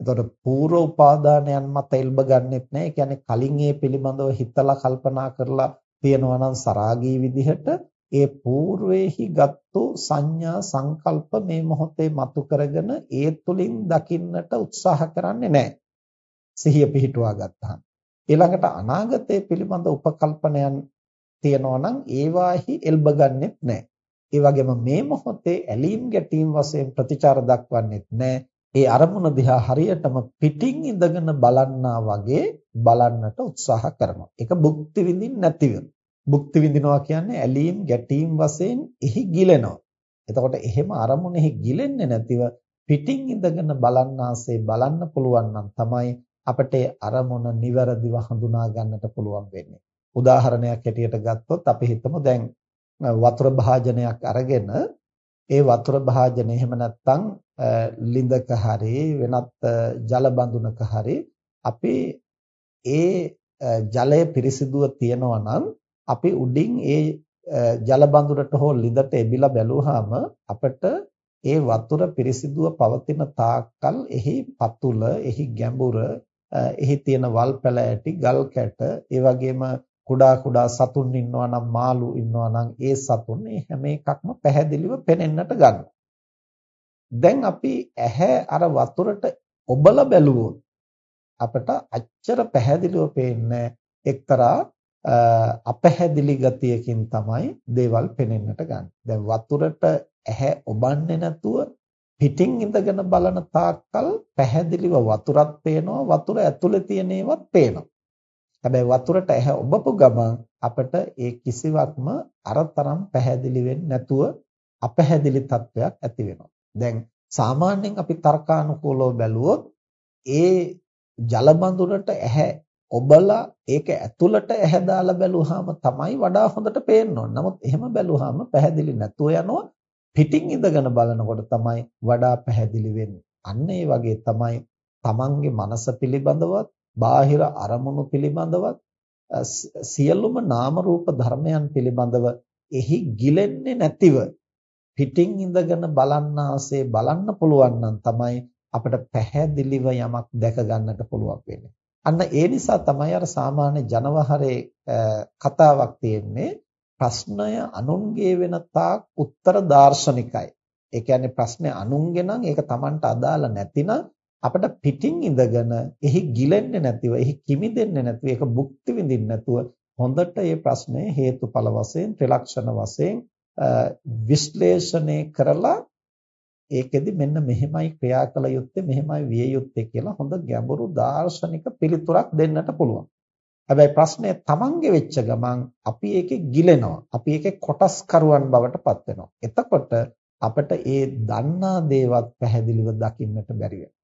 එතකොට පූර්ව උපාදානයන් මත එල්බ ගන්නෙත් නෑ. ඒ කියන්නේ කලින් ඒ පිළිබඳව හිතලා කල්පනා කරලා තියෙනවා නම් සරාගී විදිහට ඒ పూర్වේහි ගත්තු සංඥා සංකල්ප මේ මොහොතේ මතු කරගෙන ඒ තුලින් දකින්නට උත්සාහ කරන්නේ නැහැ. සිහිය පිහිටුවා ගත්තාම. ඊළඟට අනාගතයේ පිළිබඳ උපකල්පනයන් තියනවා නම් ඒවාහි එල්බ ගන්නෙත් නැහැ. ඒ වගේම මේ මොහොතේ ඇලීම් ගැටීම් වශයෙන් ප්‍රතිචාර දක්වන්නෙත් නැහැ. ඒ අරමුණ දිහා හරියටම පිටින් ඉඳගෙන බලන්නා වගේ බලන්නට උත්සාහ කරනවා. ඒක භුක්ති විඳින්න නැතිව. භුක්ති විඳිනවා කියන්නේ ඇලීම් ගැටීම් වශයෙන් එහි ගිලෙනවා. එතකොට එහෙම අරමුණෙහි ගිලෙන්නේ නැතිව පිටින් ඉඳගෙන බලන්නාසේ බලන්න පුළුවන් නම් තමයි අපිට අරමුණ નિවරදිව හඳුනා ගන්නට පුළුවන් වෙන්නේ. උදාහරණයක් හැටියට ගත්තොත් අපි හිතමු දැන් වතුර භාජනයක් අරගෙන ඒ වතුර භාජනය එහෙම නැත්නම් ලිඳක හරි වෙනත් ජල බඳුනක හරි අපි ඒ ජලය පිරිසිදුව තියනවා නම් අපි උඩින් ඒ ජල බඳුනට හෝ ලිඳට එබිලා බැලුවාම අපිට ඒ වතුර පිරිසිදුව පවතින තාක්කල් එහි පතුල එහි ගැඹුර එහි තියෙන වල් පැල ඇටි ගල් කැට ඒ වගේම කුඩා කුඩා සතුන් ඉන්නවා නම් මාළු ඉන්නවා නම් ඒ සතුන් මේ හැම එකක්ම පැහැදිලිව පෙනෙන්නට ගන්නවා. දැන් අපි ඇහැ අර වතුරට ඔබලා බැලුවොත් අපට අච්චර පැහැදිලිව පේන්නේ එක්තරා අපැහැදිලි ගතියකින් තමයි දේවල් පෙනෙන්නට ගන්න. දැන් වතුරට ඇහැ ඔබන්නේ නැතුව පිටින් ඉඳගෙන බලන තාක්කල් පැහැදිලිව වතුරත් පේනවා වතුර ඇතුලේ තියෙන ඒවත් පේනවා. හැබැයි වතුරට ඇහැ ඔබපු ගමන් අපිට ඒ කිසිවක්ම අරතරම් පැහැදිලි වෙන්නේ නැතුව අපැහැදිලි තත්වයක් ඇති වෙනවා. දැන් සාමාන්‍යයෙන් අපි තර්කානුකූලව බැලුවොත් ඒ ජල බඳුනට ඇහැ ඔබලා ඒක ඇතුළට ඇහැ දාලා බැලුවාම තමයි වඩා හොඳට පේන්න ඕන. නමුත් එහෙම බැලුවාම පැහැදිලි නැතුව යනවා. පිටින් ඉඳගෙන බලනකොට තමයි වඩා පැහැදිලි වෙන්නේ. අන්න ඒ වගේ තමයි තමන්ගේ මනස පිළිබඳවත් බාහිර අරමුණු පිළිබඳවත් සියලුම නාම රූප ධර්මයන් පිළිබඳව එහි ගිලෙන්නේ නැතිව පිටින් ඉඳගෙන බලන්නාසේ බලන්න පුළුවන් නම් තමයි අපිට පැහැදිලිව යමක් දැක ගන්නට පුළුවන් වෙන්නේ. අන්න ඒ නිසා තමයි අර සාමාන්‍ය ජනවහරේ කතාවක් තියෙන්නේ ප්‍රශ්නය අනුන්ගේ වෙන තාක් උත්තර දාර්ශනිකයි. ඒ කියන්නේ ප්‍රශ්නේ අනුන්ගේ නම් ඒක Tamanට අදාළ නැතිනම් අපිට පිටින් ඉඳගෙන එහි ගිලෙන්නේ නැතිව එහි කිමිදෙන්නේ නැතිව ඒක භුක්ති විඳින්න නැතුව හොඳට මේ ප්‍රශ්නේ හේතුඵල වශයෙන් ත්‍රිලක්ෂණ වශයෙන් විශ්ලේෂණය කරලා ඒකෙදි මෙන්න මෙහෙමයි ක්‍රියා කළ යුත්තේ මෙහෙමයි විය යුත්තේ කියලා හොඳ ගැඹුරු දාර්ශනික පිළිතුරක් දෙන්නට පුළුවන්. හැබැයි ප්‍රශ්නේ තමන්ගේ වෙච්ච ගමන් අපි ඒකේ ගිලෙනවා. අපි ඒකේ කොටස් කරුවන් බවට පත් වෙනවා. එතකොට අපිට ඒ දන්නා දේවත් පැහැදිලිව දකින්නට බැරි වෙනවා.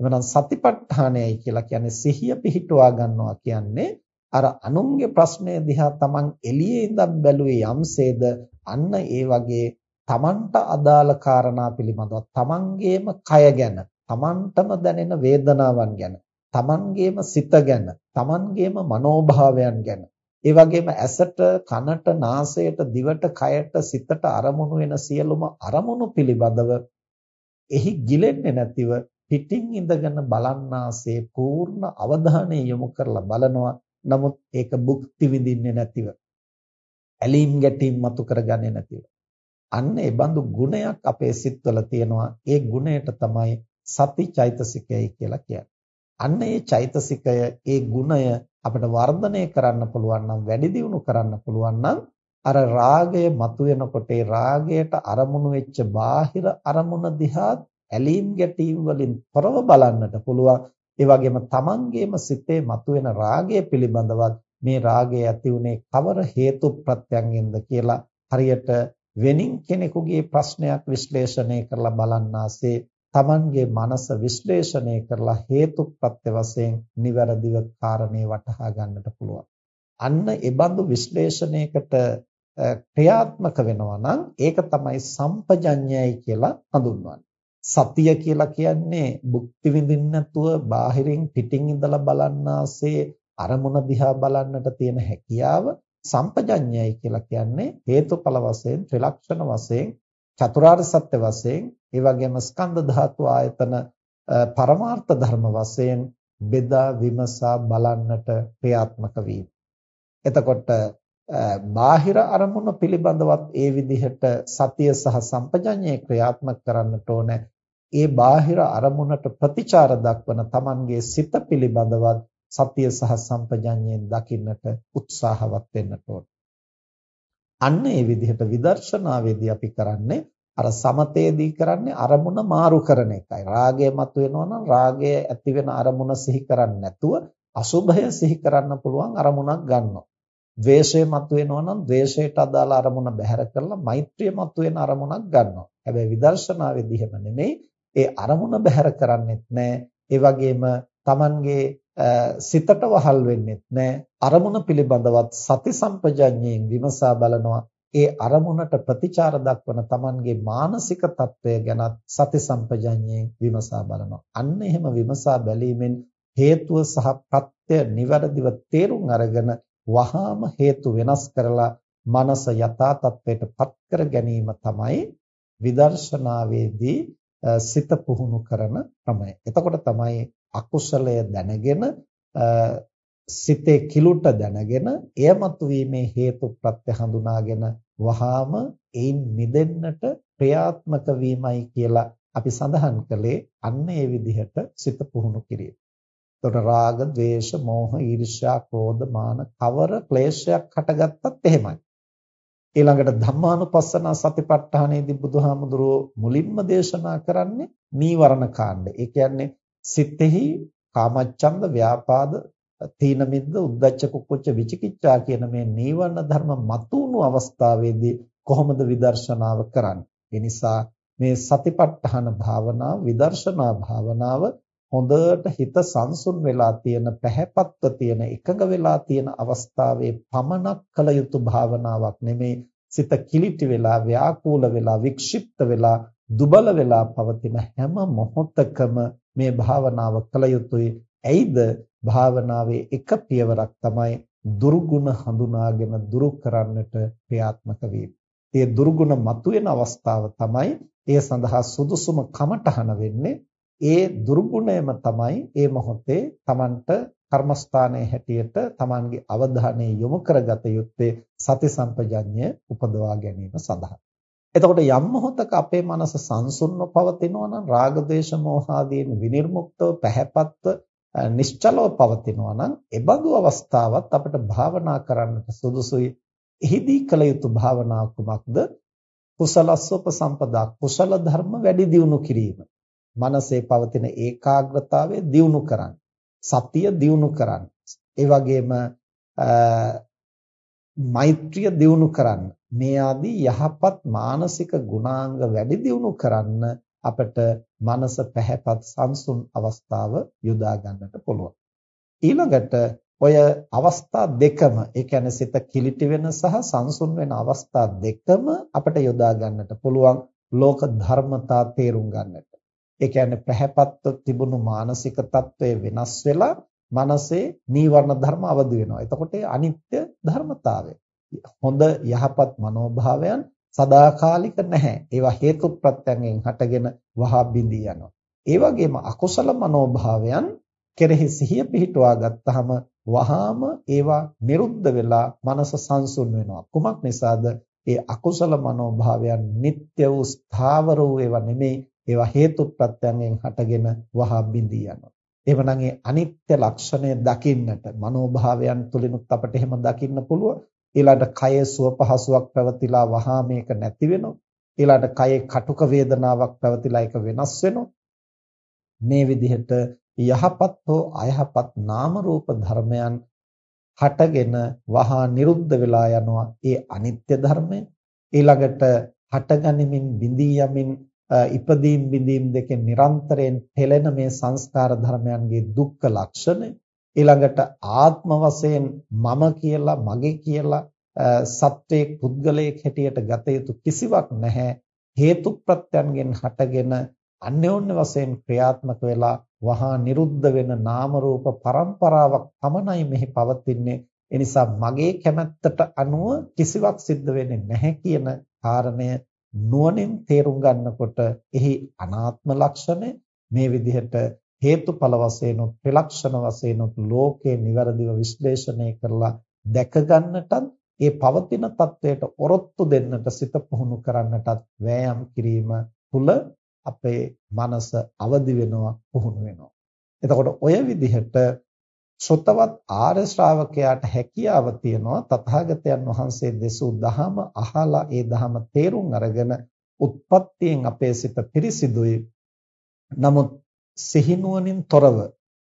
එවනම් සතිපට්ඨානයයි කියලා කියන්නේ සිහිය පිහිටුවා ගන්නවා කියන්නේ අර අනුන්ගේ ප්‍රශ්නය දිහා Taman එළියේ ඉඳන් බැලුවේ යම්සේද අන්න ඒ වගේ Tamanට අදාළ කාරණා පිළිබඳව Tamanගේම කය ගැන Tamanටම දැනෙන වේදනාවන් ගැන තමන්ගේම සිත ගැන, තමන්ගේම මනෝභාවයන් ගැන, ඒ වගේම ඇසට, කනට, නාසයට, දිවට, කයට, සිතට අරමුණු වෙන සියලුම අරමුණු පිළිබඳව එහි ගිලෙන්නේ නැතිව පිටින් ඉඳගෙන බලන්නාසේ පූර්ණ අවධානය යොමු කරලා බලනවා. නමුත් ඒක භුක්ති විඳින්නේ නැතිව ඇලීම් ගැටීම් මතු කරගන්නේ නැතිව අන්න ඒ බඳු ගුණයක් අපේ සිත්වල තියෙනවා. ඒ ගුණයට තමයි සති චෛතසිකයයි කියලා කියන්නේ. අන්න ඒ චෛතසිකය, ඒ ගුණය අපිට වර්ධනය කරන්න පුළුවන් නම් වැඩි දියුණු කරන්න පුළුවන් නම් අර රාගය මතුවෙනකොට ඒ රාගයට අරමුණු වෙච්ච බාහිර අරමුණ දිහා ඇලීම් ගැටීම් වලින් තොරව බලන්නට පුළුවන්. ඒ වගේම තමන්ගේම සිතේ මතුවෙන රාගය පිළිබඳවත් මේ රාගය ඇති උනේ කවර හේතු ප්‍රත්‍යයෙන්ද කියලා හරියට වෙනින් කෙනෙකුගේ ප්‍රශ්නයක් විශ්ලේෂණය කරලා බලන්නාසේ තමන්ගේ මනස විශ්ලේෂණය කරලා හේතු ප්‍රත්‍ය වශයෙන් නිවැරදිව කාරණේ වටහා ගන්නට පුළුවන්. අන්න ඒ බඳු විශ්ලේෂණයකට ක්‍රියාත්මක වෙනවා නම් ඒක තමයි සම්පජඤ්ඤයයි කියලා හඳුන්වන්නේ. සතිය කියලා කියන්නේ භුක්ති විඳින්න නැතුව බාහිරින් පිටින් ඉඳලා බලන්නාසේ අරමුණ දිහා බලන්නට තියෙන හැකියාව සම්පජඤ්ඤයයි කියලා කියන්නේ හේතුඵල වශයෙන් ත්‍රිලක්ෂණ වශයෙන් චතුරාර්ය සත්‍ය වශයෙන් ඒ වගේම ස්කන්ධ ධාතු ආයතන පරමාර්ථ ධර්ම වශයෙන් බෙදා විමසා බලන්නට ක්‍රියාත්මක වීම. එතකොට බාහිර අරමුණ පිළිබඳවත් ඒ විදිහට සතිය සහ සම්පජඤ්ඤය ක්‍රියාත්මක කරන්නට ඕනේ. ඒ බාහිර අරමුණට ප්‍රතිචාර දක්වන Tamanගේ සිත පිළිබඳවත් සතිය සහ සම්පජඤ්ඤයෙන් දකින්නට උත්සාහවත් වෙන්නට ඕන. අන්න ඒ විදිහට විදර්ශනාවේදී අපි කරන්නේ අර සමතේදී කරන්නේ අරමුණ මාරු කරන එකයි. රාගය මතුවෙනවා නම් රාගය ඇති වෙන අරමුණ සිහි කරන්නේ නැතුව අසුභය සිහි කරන්න පුළුවන් අරමුණක් ගන්නවා. ද්වේෂය මතුවෙනවා නම් ද්වේෂයට අදාළ අරමුණ බැහැර කරලා මෛත්‍රිය මතුවෙන අරමුණක් ගන්නවා. හැබැයි විදර්ශනාවේදී එහෙම නෙමෙයි. ඒ අරමුණ බැහැර කරන්නෙත් නැහැ. ඒ වගේම Tamanගේ සිතට වහල් වෙන්නෙත් නැහැ අරමුණ පිළිබඳවත් සති සම්පජඤ්ඤයෙන් විමසා බලනවා. ඒ අරමුණට ප්‍රතිචාර දක්වන Tamanගේ මානසික తত্ত্বය ගැනත් සති සම්පජඤ්ඤයෙන් විමසා බලනවා. අන්න එහෙම විමසා බැලීමෙන් හේතුව සහ ප්‍රත්‍ය નિවරදිව තේරුම් අරගෙන වහාම හේතු වෙනස් කරලා මනස යථා තත්ත්වයටපත් කර ගැනීම තමයි විදර්ශනාවේදී සිත පුහුණු කරන ක්‍රමය. එතකොට තමයි අකුසලය දැනගෙන සිතේ කිලුට දැනගෙන එය මතුවීමේ හේතු ප්‍රත්‍ය හඳුනාගෙන වහාම ඒන් මිදෙන්නට ක්‍රියාත්මක වීමයි කියලා අපි සඳහන් කළේ අන්න ඒ විදිහට සිත පුහුණු කිරීම. එතකොට රාග, ద్వේෂ, මෝහ, ඊර්ෂ්‍යා, ක්‍රෝධ, මාන කවර ක්ලේශයක් හටගත්තත් එහෙමයි. ඊළඟට ධම්මානුපස්සන සතිපට්ඨානයේදී බුදුහාමුදුරුවෝ මුලින්ම දේශනා කරන්නේ නීවරණ කාණ්ඩ. ඒ කියන්නේ සිතෙහි කාමච්ඡන්ද, ව්‍යාපාද, තීන මිද්ද, උද්ධච්ච කුක්කුච්ච විචිකිච්ඡා කියන මේ නීවරණ ධර්ම මතුණු අවස්ථාවේදී කොහොමද විදර්ශනාව කරන්නේ? ඒ නිසා මේ සතිපට්ඨාන භාවනාව, විදර්ශනා භාවනාව හොඳට හිත සංසුන් වෙලා තියෙන පැහැපත්ව තියෙන එකඟ වෙලා තියෙන අවස්ථාවේ පමණක් කළ යුතු භාවනාවක් නෙමේ සිත කිලිටි වෙලා ව්‍යාකූල වෙලා වික්ෂිප්ත වෙලා දුබල වෙලා පවතින හැම මොහොතකම මේ භාවනාව කළ යුතුයි ඇයිද භාවනාවේ එක පියවරක් තමයි දුර්ගුණ හඳුනාගෙන දුරු කරන්නට ක්‍රියාත්මක වීම. ඒ දුර්ගුණ මතුවෙන අවස්ථාව තමයි ඒ සඳහා සුදුසුම කමටහන වෙන්නේ ඒ දුර්ගුණයම තමයි ඒ මොහොතේ Tamanට කර්මස්ථානයේ හැටියට Tamanගේ අවධානය යොමු කරගත යුත්තේ සති සම්පජඤ්ඤය උපදවා ගැනීම සඳහා. එතකොට යම් මොහොතක අපේ මනස සංසුන්ව පවතිනවා නම් රාග දේශ මොහ ආදීන් විනිර්මුක්තව පැහැපත්ව නිශ්චලව පවතිනවා නම් එබඳු අවස්ථාවත් අපිට භාවනා කරන්නට සුදුසුයි. එහිදී කළ යුතු භාවනාව කුමක්ද? කුසලස්සෝප සම්පදා කුසල ධර්ම වැඩි දියුණු කිරීම. මනසේ පවතින ඒකාග්‍රතාවය දියුණු කරන්න. සතිය දියුණු කරන්න. ඒ වගේම මෛත්‍රිය දියුණු කරන්න. මේ ආදී යහපත් මානසික ගුණාංග වැඩි දියුණු කරන්න අපට මනස පැහැපත් සංසුන් අවස්ථාව යොදා ගන්නට පුළුවන්. ඊළඟට ඔය අවස්ථා දෙකම ඒ කියන්නේ සිත කිලිටි වෙන සහ සංසුන් වෙන අවස්ථා දෙකම අපට යොදා ගන්නට පුළුවන් ලෝක ධර්මතා තේරුම් ගන්නට. ඒ කියන්නේ පැහැපත්ව තිබුණු මානසික తත්වය වෙනස් වෙලා මනසේ නීවරණ ධර්ම අවදි වෙනවා. එතකොට ඒ අනිත්‍ය ධර්මතාවය. හොඳ යහපත් මනෝභාවයන් සදාකාලික නැහැ. ඒවා හේතු ප්‍රත්‍යයෙන් හටගෙන වහා බිඳී යනවා. ඒ වගේම අකුසල මනෝභාවයන් කෙරෙහි සිහිය පිහිටුවා ගත්තාම වහාම ඒවා නිරුද්ධ වෙලා මනස සංසුන් වෙනවා. කුමක් නිසාද? ඒ අකුසල මනෝභාවයන් නিত্য වූ ස්ථාවර වූ ඒවා නෙමෙයි. ඒවා හේතු ප්‍රත්‍යයෙන් හටගෙන වහා බිඳී යනවා. එවනම් ඒ අනිත්‍ය ලක්ෂණය දකින්නට මනෝභාවයන් තුලිනුත් අපට එහෙම දකින්න පුළුවන්. ඊළඟට කය සුව පහසුවක් පැවතිලා වහා මේක නැති වෙනවා. ඊළඟට කයේ කටුක වේදනාවක් පැවතිලා ඒක වෙනස් වෙනවා. මේ විදිහට යහපත් හෝ අයහපත් නාම රූප ධර්මයන් හටගෙන වහා නිරුද්ධ වෙලා යනවා. ඒ අනිත්‍ය ධර්මය. ඊළඟට හටගනිමින් බිඳී යමින් ඉපදීම් බිඳීම් දෙකෙන් නිරන්තරයෙන් පෙළෙන මේ සංස්කාර ධර්මයන්ගේ දුක්ඛ ලක්ෂණය ඊළඟට ආත්ම වශයෙන් මම කියලා මගේ කියලා සත්වයේ පුද්ගලයෙක් හැටියට ගත යුතු කිසිවක් නැහැ. හේතු ප්‍රත්‍යයන්ගෙන් හටගෙන අන්‍යෝන්‍ය වශයෙන් ක්‍රියාත්මක වෙලා වහා නිරුද්ධ වෙන නාම රූප પરම්පරාවක් පමණයි මෙහි පවතින්නේ. ඒ නිසා මගේ කැමැත්තට අනුව කිසිවක් සිද්ධ වෙන්නේ නැහැ කියන කාරණය නුවණින් තේරුම් ගන්නකොට එහි අනාත්ම ලක්ෂණය මේ විදිහට හේතුඵල වශයෙන් උත් ප්‍රලක්ෂණ වශයෙන් උත් ලෝකේ નિවරදිව විශ්ලේෂණය කරලා දැක ගන්නටත් ඒ පවතින தത്വයට ඔරොත්තු දෙන්නට සිත පුහුණු කරන්නටත් වෑයම් කිරීම තුළ අපේ මනස අවදි වෙනවා පුහුණු වෙනවා. එතකොට ඔය විදිහට ශ්‍රොතවත් ආර්ය ශ්‍රාවකයාට හැකියාව තියනවා තථාගතයන් වහන්සේ දෙසූ දහම අහලා ඒ දහම තේරුම් අරගෙන උත්පත්තියෙන් අපේ සිත පිරිසිදුයි. නමුත් සිහිනුවණින් තොරව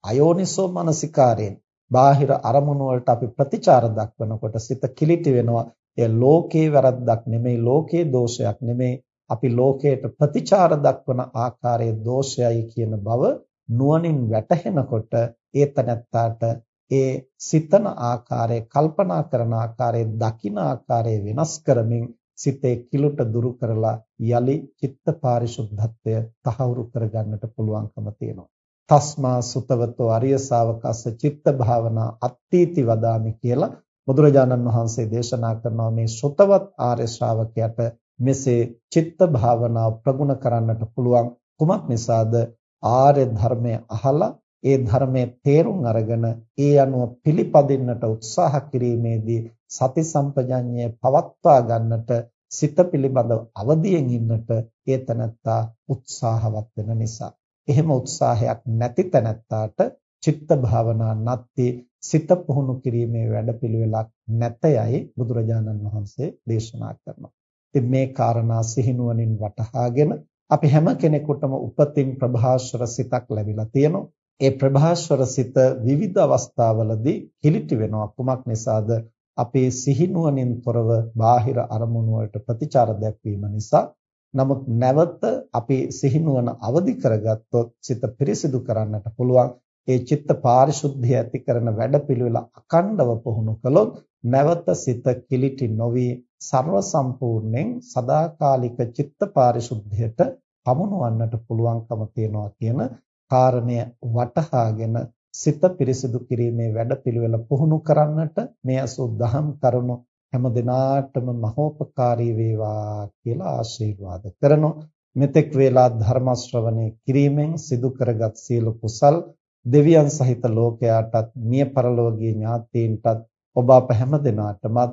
අයෝනිසෝ මනසිකාරයෙන් බාහිර අරමුණු වලට අපි ප්‍රතිචාර දක්වනකොට සිත කිලිටි වෙනවා. එය ලෝකේ වැරද්දක් නෙමෙයි ලෝකේ දෝෂයක් නෙමෙයි. අපි ලෝකයට ප්‍රතිචාර දක්වන ආකාරයේ දෝෂයයි කියන බව නුවණින් වැටහෙනකොට ඒ තනත්තාට ඒ සිතන ආකාරය කල්පනා කරන ආකාරය දකින ආකාරය වෙනස් කරමින් සිතේ කිලුට දුරු කරලා යලි චිත්ත පාරිශුද්ධත්වය තහවුරු කරගන්නට පුළුවන්කම තියෙනවා. තස්මා සුතවතෝ අරිය ශාවකස්ස චිත්ත භාවනා අත්ථීති වදාමි කියලා බුදුරජාණන් වහන්සේ දේශනා කරනවා මේ සුතවත් ආර්ය ශ්‍රාවකයාට මෙසේ චිත්ත භාවනාව ප්‍රගුණ කරන්නට පුළුවන් කුමක් නිසාද ආර්ය ධර්මය අහලා ඒ ධර්මයේ තේරුම් අරගෙන ඒ අනුව පිළිපදින්නට උත්සාහ කිරීමේදී සති සම්පජඤ්ඤය පවත්වා ගන්නට සිත පිළිබඳව අවදියෙන් ඉන්නට ඒ තනත්තා උත්සාහවත් වෙන නිසා එහෙම උත්සාහයක් නැති තනත්තාට චිත්ත භාවනා නැති සිත පුහුණු කිරීමේ වැඩපිළිවෙලක් නැතයයි බුදුරජාණන් වහන්සේ දේශනා කරනවා. ඉතින් මේ කාරණා සිහිනුවණින් වටහාගෙන අපි හැම කෙනෙකුටම උපතින් ප්‍රභාස්වර සිතක් ලැබිලා තියෙනවා. ඒ ප්‍රභාස්වර සිත විවිධ අවස්ථාවලදී කිලිටි වෙනවා. කුමක් නිසාද? අපේ සිහිනුවණින් තොරව බාහිර අරමුණු වලට ප්‍රතිචාර දැක්වීම නිසා. නමුත් නැවත අපි සිහිනුවන අවදි කරගත්තොත් සිත පිරිසිදු කරන්නට පුළුවන්. ඒ චිත්ත පාරිශුද්ධිය ඇති කරන වැඩපිළිවෙල අකණ්ඩව පුහුණු කළොත් නැවත සිත කිලිටි නොවි ਸਰව සම්පූර්ණයෙන් සදාකාලික චිත්ත පාරිශුද්ධියට පමුණවන්නට පුළුවන්කම තියනවා කියන කාරණය වටහාගෙන සිත පිරිසිදු කිරීමේ වැඩපිළිවෙල පුහුණු කරන්නට මේ අසුද්ධහම් කරුණු හැම දිනාටම මහෝපකාරී වේවා කියලා ආශිර්වාද කරනවා. මෙතෙක් වේලා ධර්ම ශ්‍රවණය කිරීමෙන් සිදු කරගත් සියලු කුසල් දෙවියන් සහිත ලෝකයාටත් මිය පරලෝකීය ඥාතීන්ටත් ඔබ අප හැම දිනාටමත්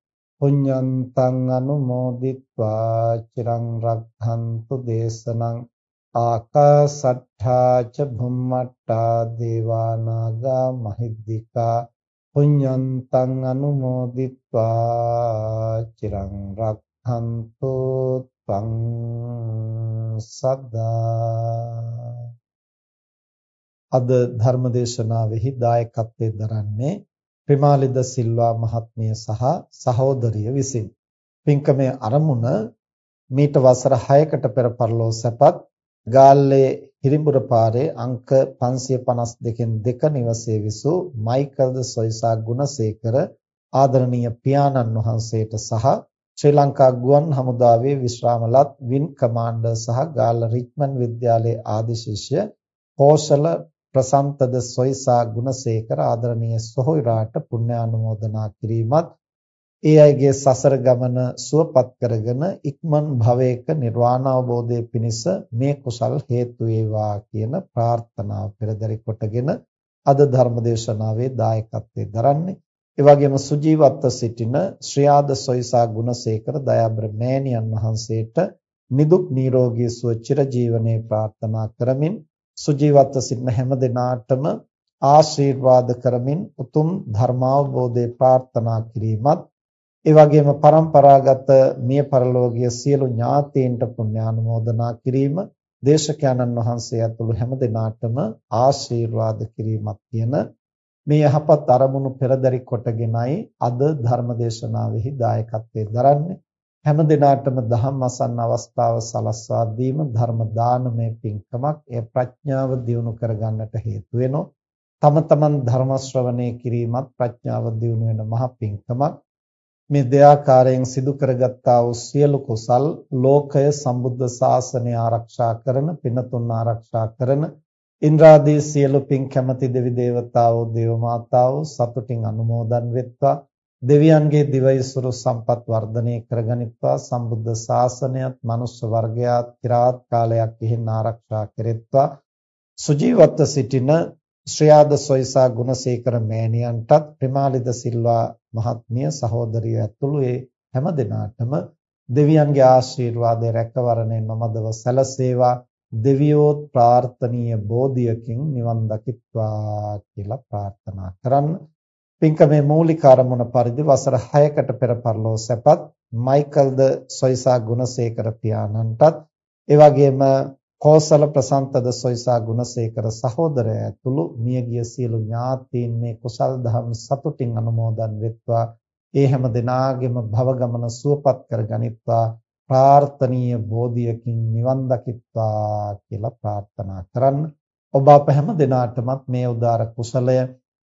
පුඤ්ඤන්තං අනුමෝදිත්වා චිරං රක්ඛන්තු දේශනං ආකාසට්ඨා ච භුම්මට්ටා දේවා නාග මහිද්దికා පුඤ්ඤන්තං අනුමෝදිත්වා චිරං රක්ඛන්තු ත්වං සදා. අද ධර්මදේශනාවෙහි දායකත්වයෙන් දරන්නේ ප්‍රමාලිද සිල්වා මහත්මිය සහ සහෝදරිය විසින්. පින්කමේ ආරමුණ මීට වසර 6කට පෙර පරලෝ සැපත් ගාල්ලේ හිරිඹුර පාරේ අංක 552න් 2 නිවසේ විසූ මයිකල්ද සොයිසා ගුණසේකර ආදරණීය පියාණන් වහන්සේට සහ ශ්‍රී ලංකා ගුවන් හමුදාවේ විශ්‍රාමලත් වින් කමාන්ඩර් සහ ගාල්ල රිච්මන්ඩ් විද්‍යාලයේ ආදි ශිෂ්‍ය කෝසල ප්‍රසන්තද සොයිසා ගුණසේකර ආදරණීය සොහොයුරාට පුණ්‍යානුමෝදනා කිරීමත් ඒ අයගේ සසර ගමන සුවපත් කරගෙන ඉක්මන් භවයක නිර්වාණ අවබෝධයේ පිණිස මේ කුසල් හේතු වේවා කියන ප්‍රාර්ථනාව පෙරදරි කොටගෙන අද ධර්ම දේශනාවේ දායකත්වයෙන් දරන්නේ. ඒ වගේම සුජීවත්ව සිටින ශ්‍රියාද සොයිසා ගුණසේකර දයාබර මෑණියන් වහන්සේට නිදුක් නිරෝගී සුව චිරජීවනයේ ප්‍රාර්ථනා කරමින් සුජීවත්ව සිටින හැම දිනාටම ආශිර්වාද කරමින් උතුම් ධර්මාවබෝධය ප්‍රාර්ථනා කිරීමත් ඒ වගේම પરම්පරාගත මිය පරලෝකීය සියලු ඥාතීන්ට පුණ්‍යානුමෝදනා කිරීම දේශකයන්න් වහන්සේ ඇතුළු හැම දිනාටම ආශිර්වාද කිරීමක් කියන මේ යහපත් අරමුණු පෙරදරි කොටගෙනයි අද ධර්මදේශනාවෙහි දායකත්වයෙන් දරන්නේ. හැම දිනාටම ධම්ම අසන්න අවස්ථාව සලස්වා දීම ධර්ම දානමය පින්කමක්. ඒ ප්‍රඥාව දියුණු කරගන්නට හේතු වෙනවා තම තමන් ධර්ම ශ්‍රවණය කිරීමත් ප්‍රඥාව දියුණු වෙන මහ පින්කමක්. මේ දෙආකාරයෙන් සිදු කරගත්තා වූ සියලු කුසල් ලෝකය සම්බුද්ධ ශාසනය ආරක්ෂා කරන පිනතුන් ආරක්ෂා කරන ඉන්ද්‍රාදී සියලු පින් කැමැති දෙවි දේවතාවෝ දේව මාතාවෝ සතුටින් අනුමෝදන් වෙත්වා. දෙවියන්ගේ දිවයිසුරු සම්පත් වර්ධනය කරගනිත්වා. සම්බුද්ධ ශාසනයත් මනුෂ්‍ය වර්ගයාත් চিරාත් කාලයක් ඉහින් ආරක්ෂා කෙරෙත්වා. සුජීවත්ව සිටින ශ්‍රියාද සොයිසා ගුණසේකර මෑණියන්ටත් ප්‍රමාලිද සිල්වා මහත්මිය සහෝදරිය ඇතුළු ඒ හැම දෙනාටම දෙවියන්ගේ ආශිර්වාදය රැකවරණය නොමදව සැලසේවා. දෙවියෝත් ප්‍රාර්ථනීය බෝධියකින් නිවන් දකිත්වා කියලා ප්‍රාර්ථනා කරන්න. පින්කමේ මූලික අරමුණ පරිදි වසර 6කට පෙර පරලෝ සැපත් මයිකල්ද සොයිසා ගුණසේකර පියාණන්ටත් ඒ වගේම කෝසල ප්‍රසන්තද සොයිසා ගුණසේකර සහෝදරය ඇතුළු මියගිය සියලු ඥාතීන් මේ කුසල් දහම් සතුටින් අනුමෝදන් වෙත්වා. ඒ හැම දිනාගෙම භව ගමන සුවපත් කරගනිත්වා ප්‍රාර්ථනීය බෝධියකින් නිවන් දකිත්වා කියලා ප්‍රාර්ථනා කරන්න. ඔබ අප හැම දිනාටමත් මේ උදාර කුසලය